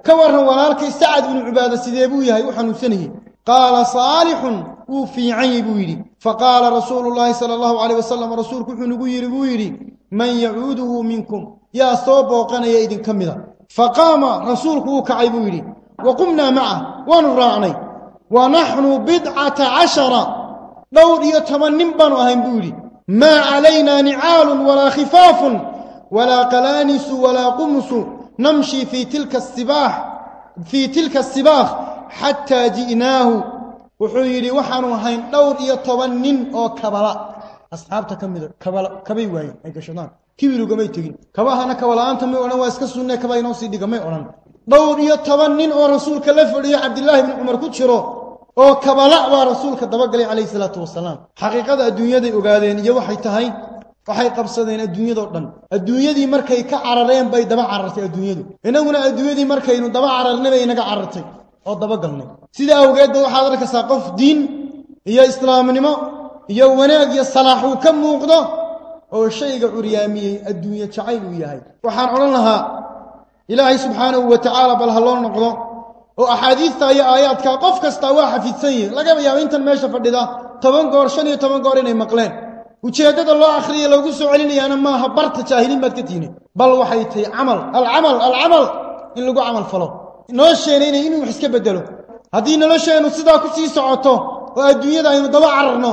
كورن ولالك سعد بن عبادة سيدي أبويا يوحن سنه. قال صالح وفي عيبي فقال رسول الله صلى الله عليه وسلم رسول كحنه يري من يعوده منكم؟ يا صوب وقنا يا إذن كمذا فقام رسول كعيبي وقمنا معه ونرعني ونحن بضعة عشرة لو يتمنن بنو أهم بولي ما علينا نعال ولا خفاف ولا قلانس ولا قمص. نمشي في تلك السباح في تلك السباح حتى جئناه. وحيري وحنو هين دور يتونن أو كبلا اصحابته كميد كبلا كبي واي أي غشنان كبيرو غمي تيغين كباهنا كبلا أنت مي وأنا واسك سنة كبا انو سي دغمي اورن دور يتونن أو رسول كلا فدي عبد الله بن عمر كجيرو أو كبلا وا رسول كدبا غلي عليه الصلاة والسلام. حقيقة الدنيا دي اوغادين يا وحي تهين. waxay qabsadeen adduunyada dhan adduunyadii markay ka arareen bay daba carartay adduunyadu inaguna adduunyadii markaynu daba ararnay inaga carartay oo dabagalnay sidaa awgeedba waxaad arkaysaa qof diin iyo islaamnimo iyo wanaag iyo salaax uu ka muuqdo oo shayga curyaamiyey adduunye jacayl uu yahay waxaan odhan lahaa ilaahay subxaanahu wa tacaala bal ha loo noqdo oo axaadiista iyo aayaadka qof kastaa waa xafidsan yihi lagaba yaaba intan meesha fadhida toban goor shan iyo toban goor inay maqleen ujeeddada loo akhriya loogu soo celinayaana maaha barta jaahiliin baad ka tiine bal waxay tahay camal alcamal alcamal in lagu camal falo nolosheenna inay inuu wax iska bedelo haddii nolosheennu sidaa ku sii socoto oo adduunyada aynu daba cararno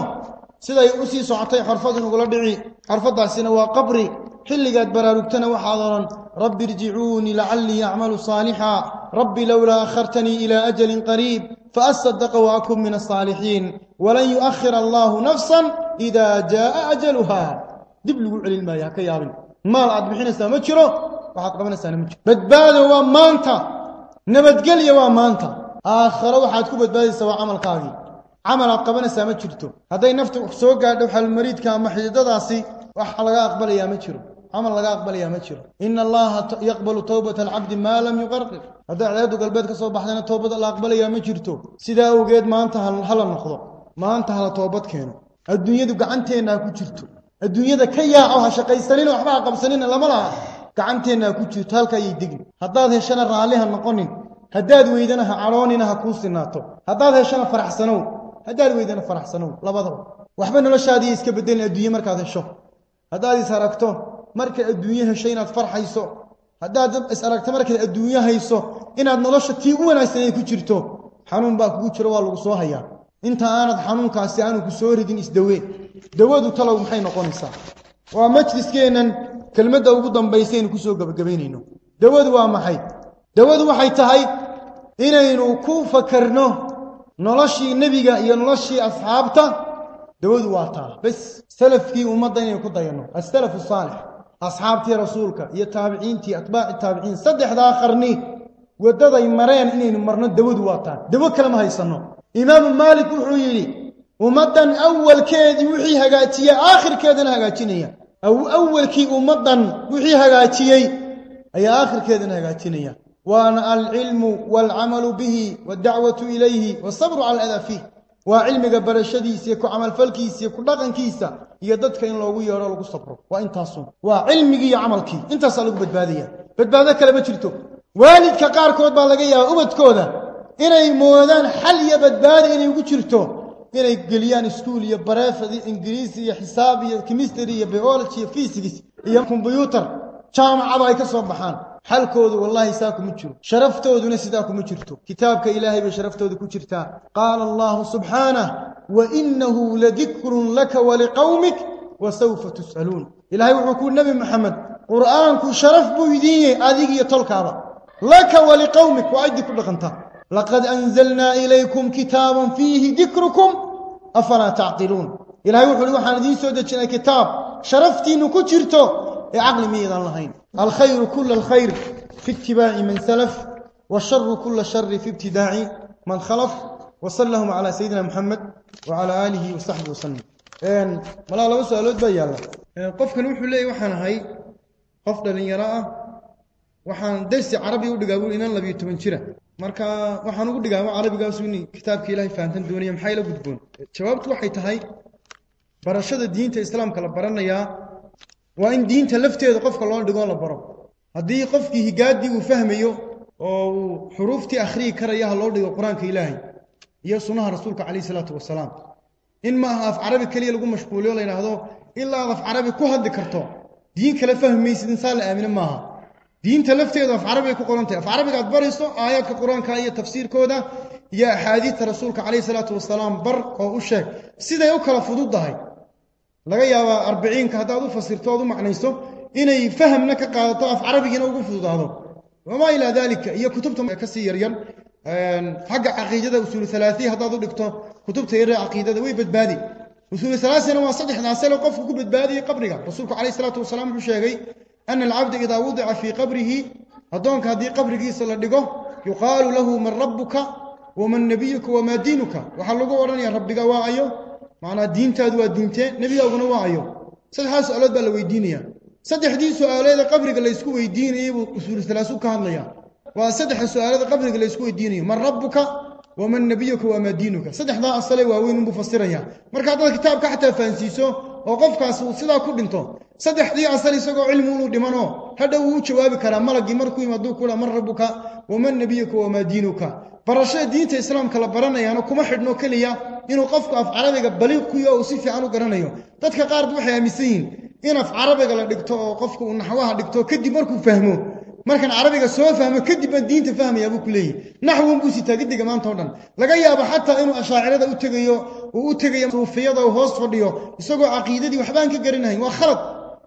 siday u sii socotay xorfad inugula dhici xorfaddaasina waa qabri xilligaad baraarugtana waxaad odhan rabbi irjicuunii lacallii acmalu saalixa rabbi lowlaa akhartanii ilaa ajalin qariib faasadaqa waakun min asaalixiin walan yu'akhira allaahu nafsan idaa jaa'a ajaluhaa dib lagu celin maayo ha ka yaabin maal aad bixinaysaa ma jiro waxaad qabanaysaana ma jiro badbaado waa maanta nabadgelya waa maanta. Aakharo waxaad ku badbaadaysaa waa camalkaagii. Camal aad qabanaysaa ma jirto. Hadday naftu soo gaadho xalmariidka ama xididadaasi wax laga aqbalayaa ma jiro. Camal laga aqbalayaa ma jiro. Ina allaha yaqbalu towbata alcabdi maa lam yuqarqir. Hadday cadaadu galbeed ka soo baxdayna toobada la aqbalayaa ma jirto. Sidaa awgeed maanta hala noqdo. Maanta hala toobad keeno. Adduunyadu gacanteenna ku jirto. Adduunyada ka yaaco ha shaqaysanina waxba ha qabsanina lama laha gacanteenna ha ku jirto halka ayay degin haddaad heshana raalli ha noqonin haddaad weydana ha cadhoonina ha kuu sinaato haddaad heshana faraxsanow haddaad weydana faraxsanow labadaba waxba noloshaadii iska bedelin adduunye markaad hesho haddaad is aragto markaad adduunye hesho inaad farxayso haddaad is aragto markaad adduunye hayso inaad nolosha tii u wanaagsan ay ku jirto xanuun baa kugu jiro waa lagu soo hayaa inta aanad xanuunkaasi aanu ku soo ridin isdawe dawadu talow maxay noqonaysaa waa majliskeennan kelmadda ugu dambaysaynu ku soo gebagabaynayno dawadu waa maxay dawadu waxay tahay inaynu ku fakarno noloshii nebiga iyo noloshii asxaabta dawadu waa taa bes salafkii ummadda inaynu ku dayanno asalafu saalix asxaabtii rasuulka iyo taabiciintii atbaaci taabiciin saddexdaa qarni waddaday mareen inaynu marno dawadu waa taa dawo kale ma haysanno imaamu maalik wuxuu yidhi ummaddan awalkeedii wixii hagaajiya aakhirkeedana hagaajinaya أو أول كي أمضن وحيها قاتيي أي آخر كذا نقاتينيا وأنا العلم والعمل به والدعوة إليه والصبر على الأذى فيه. وعلم قبر الشديس يكو عمل فالكيس يكو لغن كيسا. يددك إن الله ويارا لك الصبر وإن تصن وعلمك عمل كي إن تصلك بدبادية. بدبادة كلمة ترتو والد قارك كود يا أبدكو ذا إنا يمودان حل يا بدبادة إنا يكو ترتو inay geliyaan iskuul iyo bareefad iyo ingiriisi iyo xisaab iyo chemistry iyo biology iyo physics iyo kombyuutar jaamacada ay ka soo baxaan xalkoodu wallaahi saa kuma jiro sharaftooduna sidaa kuma jirto kitaabka ilaahay bay sharaftooda ku jirtaa qaala allahu subxaanah wa inahu ladikrun laka waliqowmik wa sawfa tus'aluun ilaahay wuxuu ku nebi maxamed qur'aanku sharaf buu idiin yahay adig iyo tolkaaba laka waliqowmik waa ciddii ku dhaqanta لقد أنزلنا إليكم كتابا فيه ذكركم أفلا تعقلون؟ إلى هاي وحول وحنا دين سودة شنا كتاب شرفتي نكشرتو إيه، عقل ميد الله الخير كل الخير في اتباع من سلف والشر كل الشر في ابتداع من خلف. وصلهم على سيدنا محمد وعلى آله وصحبه وسلم. إن ما لا لو سألت تبي الله قف كل وحول أي وحنا هاي. قف دلني يراه وحن درس عربي ودقابول إن الله بيتمنشره marka waxaan ugu dhigaa carabigaasu in kitaabka ilaahay fahantan doonaya maxay la gudboon? Jawaabtu waxay tahay barashada diinta islaamka la baranayaa waa in diinta lafteeda qofka loo dhigoo la baro. Haddii qofkii higaadii uu fahmayo oo uu xuruuftii akhriyi karaya ha loo dhigo qur'aanka ilaahay iyo sunnaha rasuulka calayhi salaatu wasalaam in ma aha af carabi keliya lagu mashquuliyo la yidhaahdo ilaa aad af carabi ku hadli karto diin kale fahmaysid insaan la aamino maaha دينته لفتيه في عربي كقرانته في عربي قد برسو آيات كقران كأي تفسير كودا. يا حديث الرسول عليه الصلاة والسلام بر أو الشك سيدا يوكل فضود ضهي لقيا أربعين كهذا ضو فسرت هذا معنى يسوع هنا يفهم لك قاعد طاف عربي هنا وقف فضود هذا وما إلى ذلك. يا كتبتم كسيريا حق عقيدة وسول ثلاثي هذا ضو دكتور. كتب تير عقيدة ذوي بتبادي وسول ثلاثي أنا حنا سلوا قف وقف بتبادي قبرنا رسولك عليه الصلاة والسلام بشيء غير أن العبد إذا وضع في قبره أدونك هذه قبر قيس الله يقال له من ربك ومن نبيك وما دينك. وحلقوا ورن يا ربك واعيه معنا دين تادوا دينتين نبي أبونا واعيه سدح سؤالات بلا ويدينيا سدح دين سؤالات قبرك اللي يسكو ويديني وسورة ثلاثو كهنيا وسدح سؤالات قبرك اللي يسكو ويديني من ربك ومن نبيك وما دينك. سدح ذا الصلاة وهو ينبو فصيرا الكتاب كحتى فانسيسو. Oo qofkaas uu sidaa ku dhinto saddexdii asal isagoo cilmi unu dhimanoo hadha wuu jawaabi karaa malagii markuu yimaaduu kuha man rabbuka waman nebiyuka wamaa diinuka barashada diinta islaamka la baranayaana kuma xidhno keliya inuu qofku af carabiga baliiq kuyo uu si fiican u garanayo dadka qaar waxay aaminsan yihiin in af carabiga la dhigto oo qofku uu naxwaha dhigto kadib markuu fahmo buu ku leeyahy naxwan buu sitaa gediga maanta o dhan laga yaabo xataa inuu ashaacirada u tegayo uu u tegayo suufiyada uu hoos fadhiyo isagoo caqiidadii waxbaan ka garanahayn waa khalad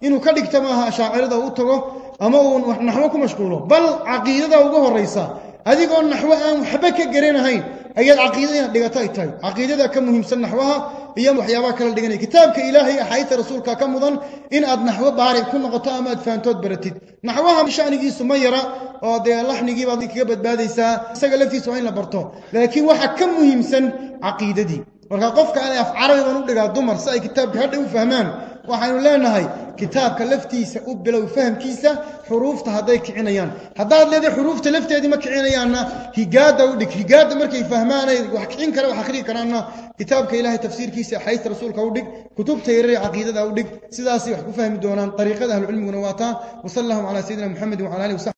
inuu ka dhigto maaha ashaacirada u tago ama uu naxwo ku mashquulo bal caqiidada ugu horaysa adigoo naxwo aan waxba ka garanahayn ayaad caqiidada inaad dhigato ay tahay caqiidada ka muhiimsan naxwaha iyo waxyaabaha kala dhiganaya kitaabka ilaahay axaadiista rasuulka ka mudan in aad naxwo baari ku noqoto ama aad fahantood baratid naxwaha shanigiisu ma yara oo dee laxnigiibaad kaga badbaadaysaa isaga laftiisa waa in la barto laakiin waxa ka muhiimsan caqiidadii marka qofka aan af carabiban u dhigaa dumar si ay kitaabka hadha u fahmaan waxaynu leenahay kitaabka laftiisa u bilow fahamkiisa xuruufta hadday kicinayaan haddaad leedahay xuruufta lafteedii ma kicinayaanna higaada u dhig higaada markay fahmaanay wax kicin kara wax akhriyi karaanna kitaabka ilaahay tafsiirkiisa axaadiista rasuulka u dhig kutubta yareer caqiidada u dhig sidaasay wax ku fahmi doonaan dariiqada ahlucilmiguna waa taa wasala allahum calaa sayidina muxamedin wacala alihi wasaxbi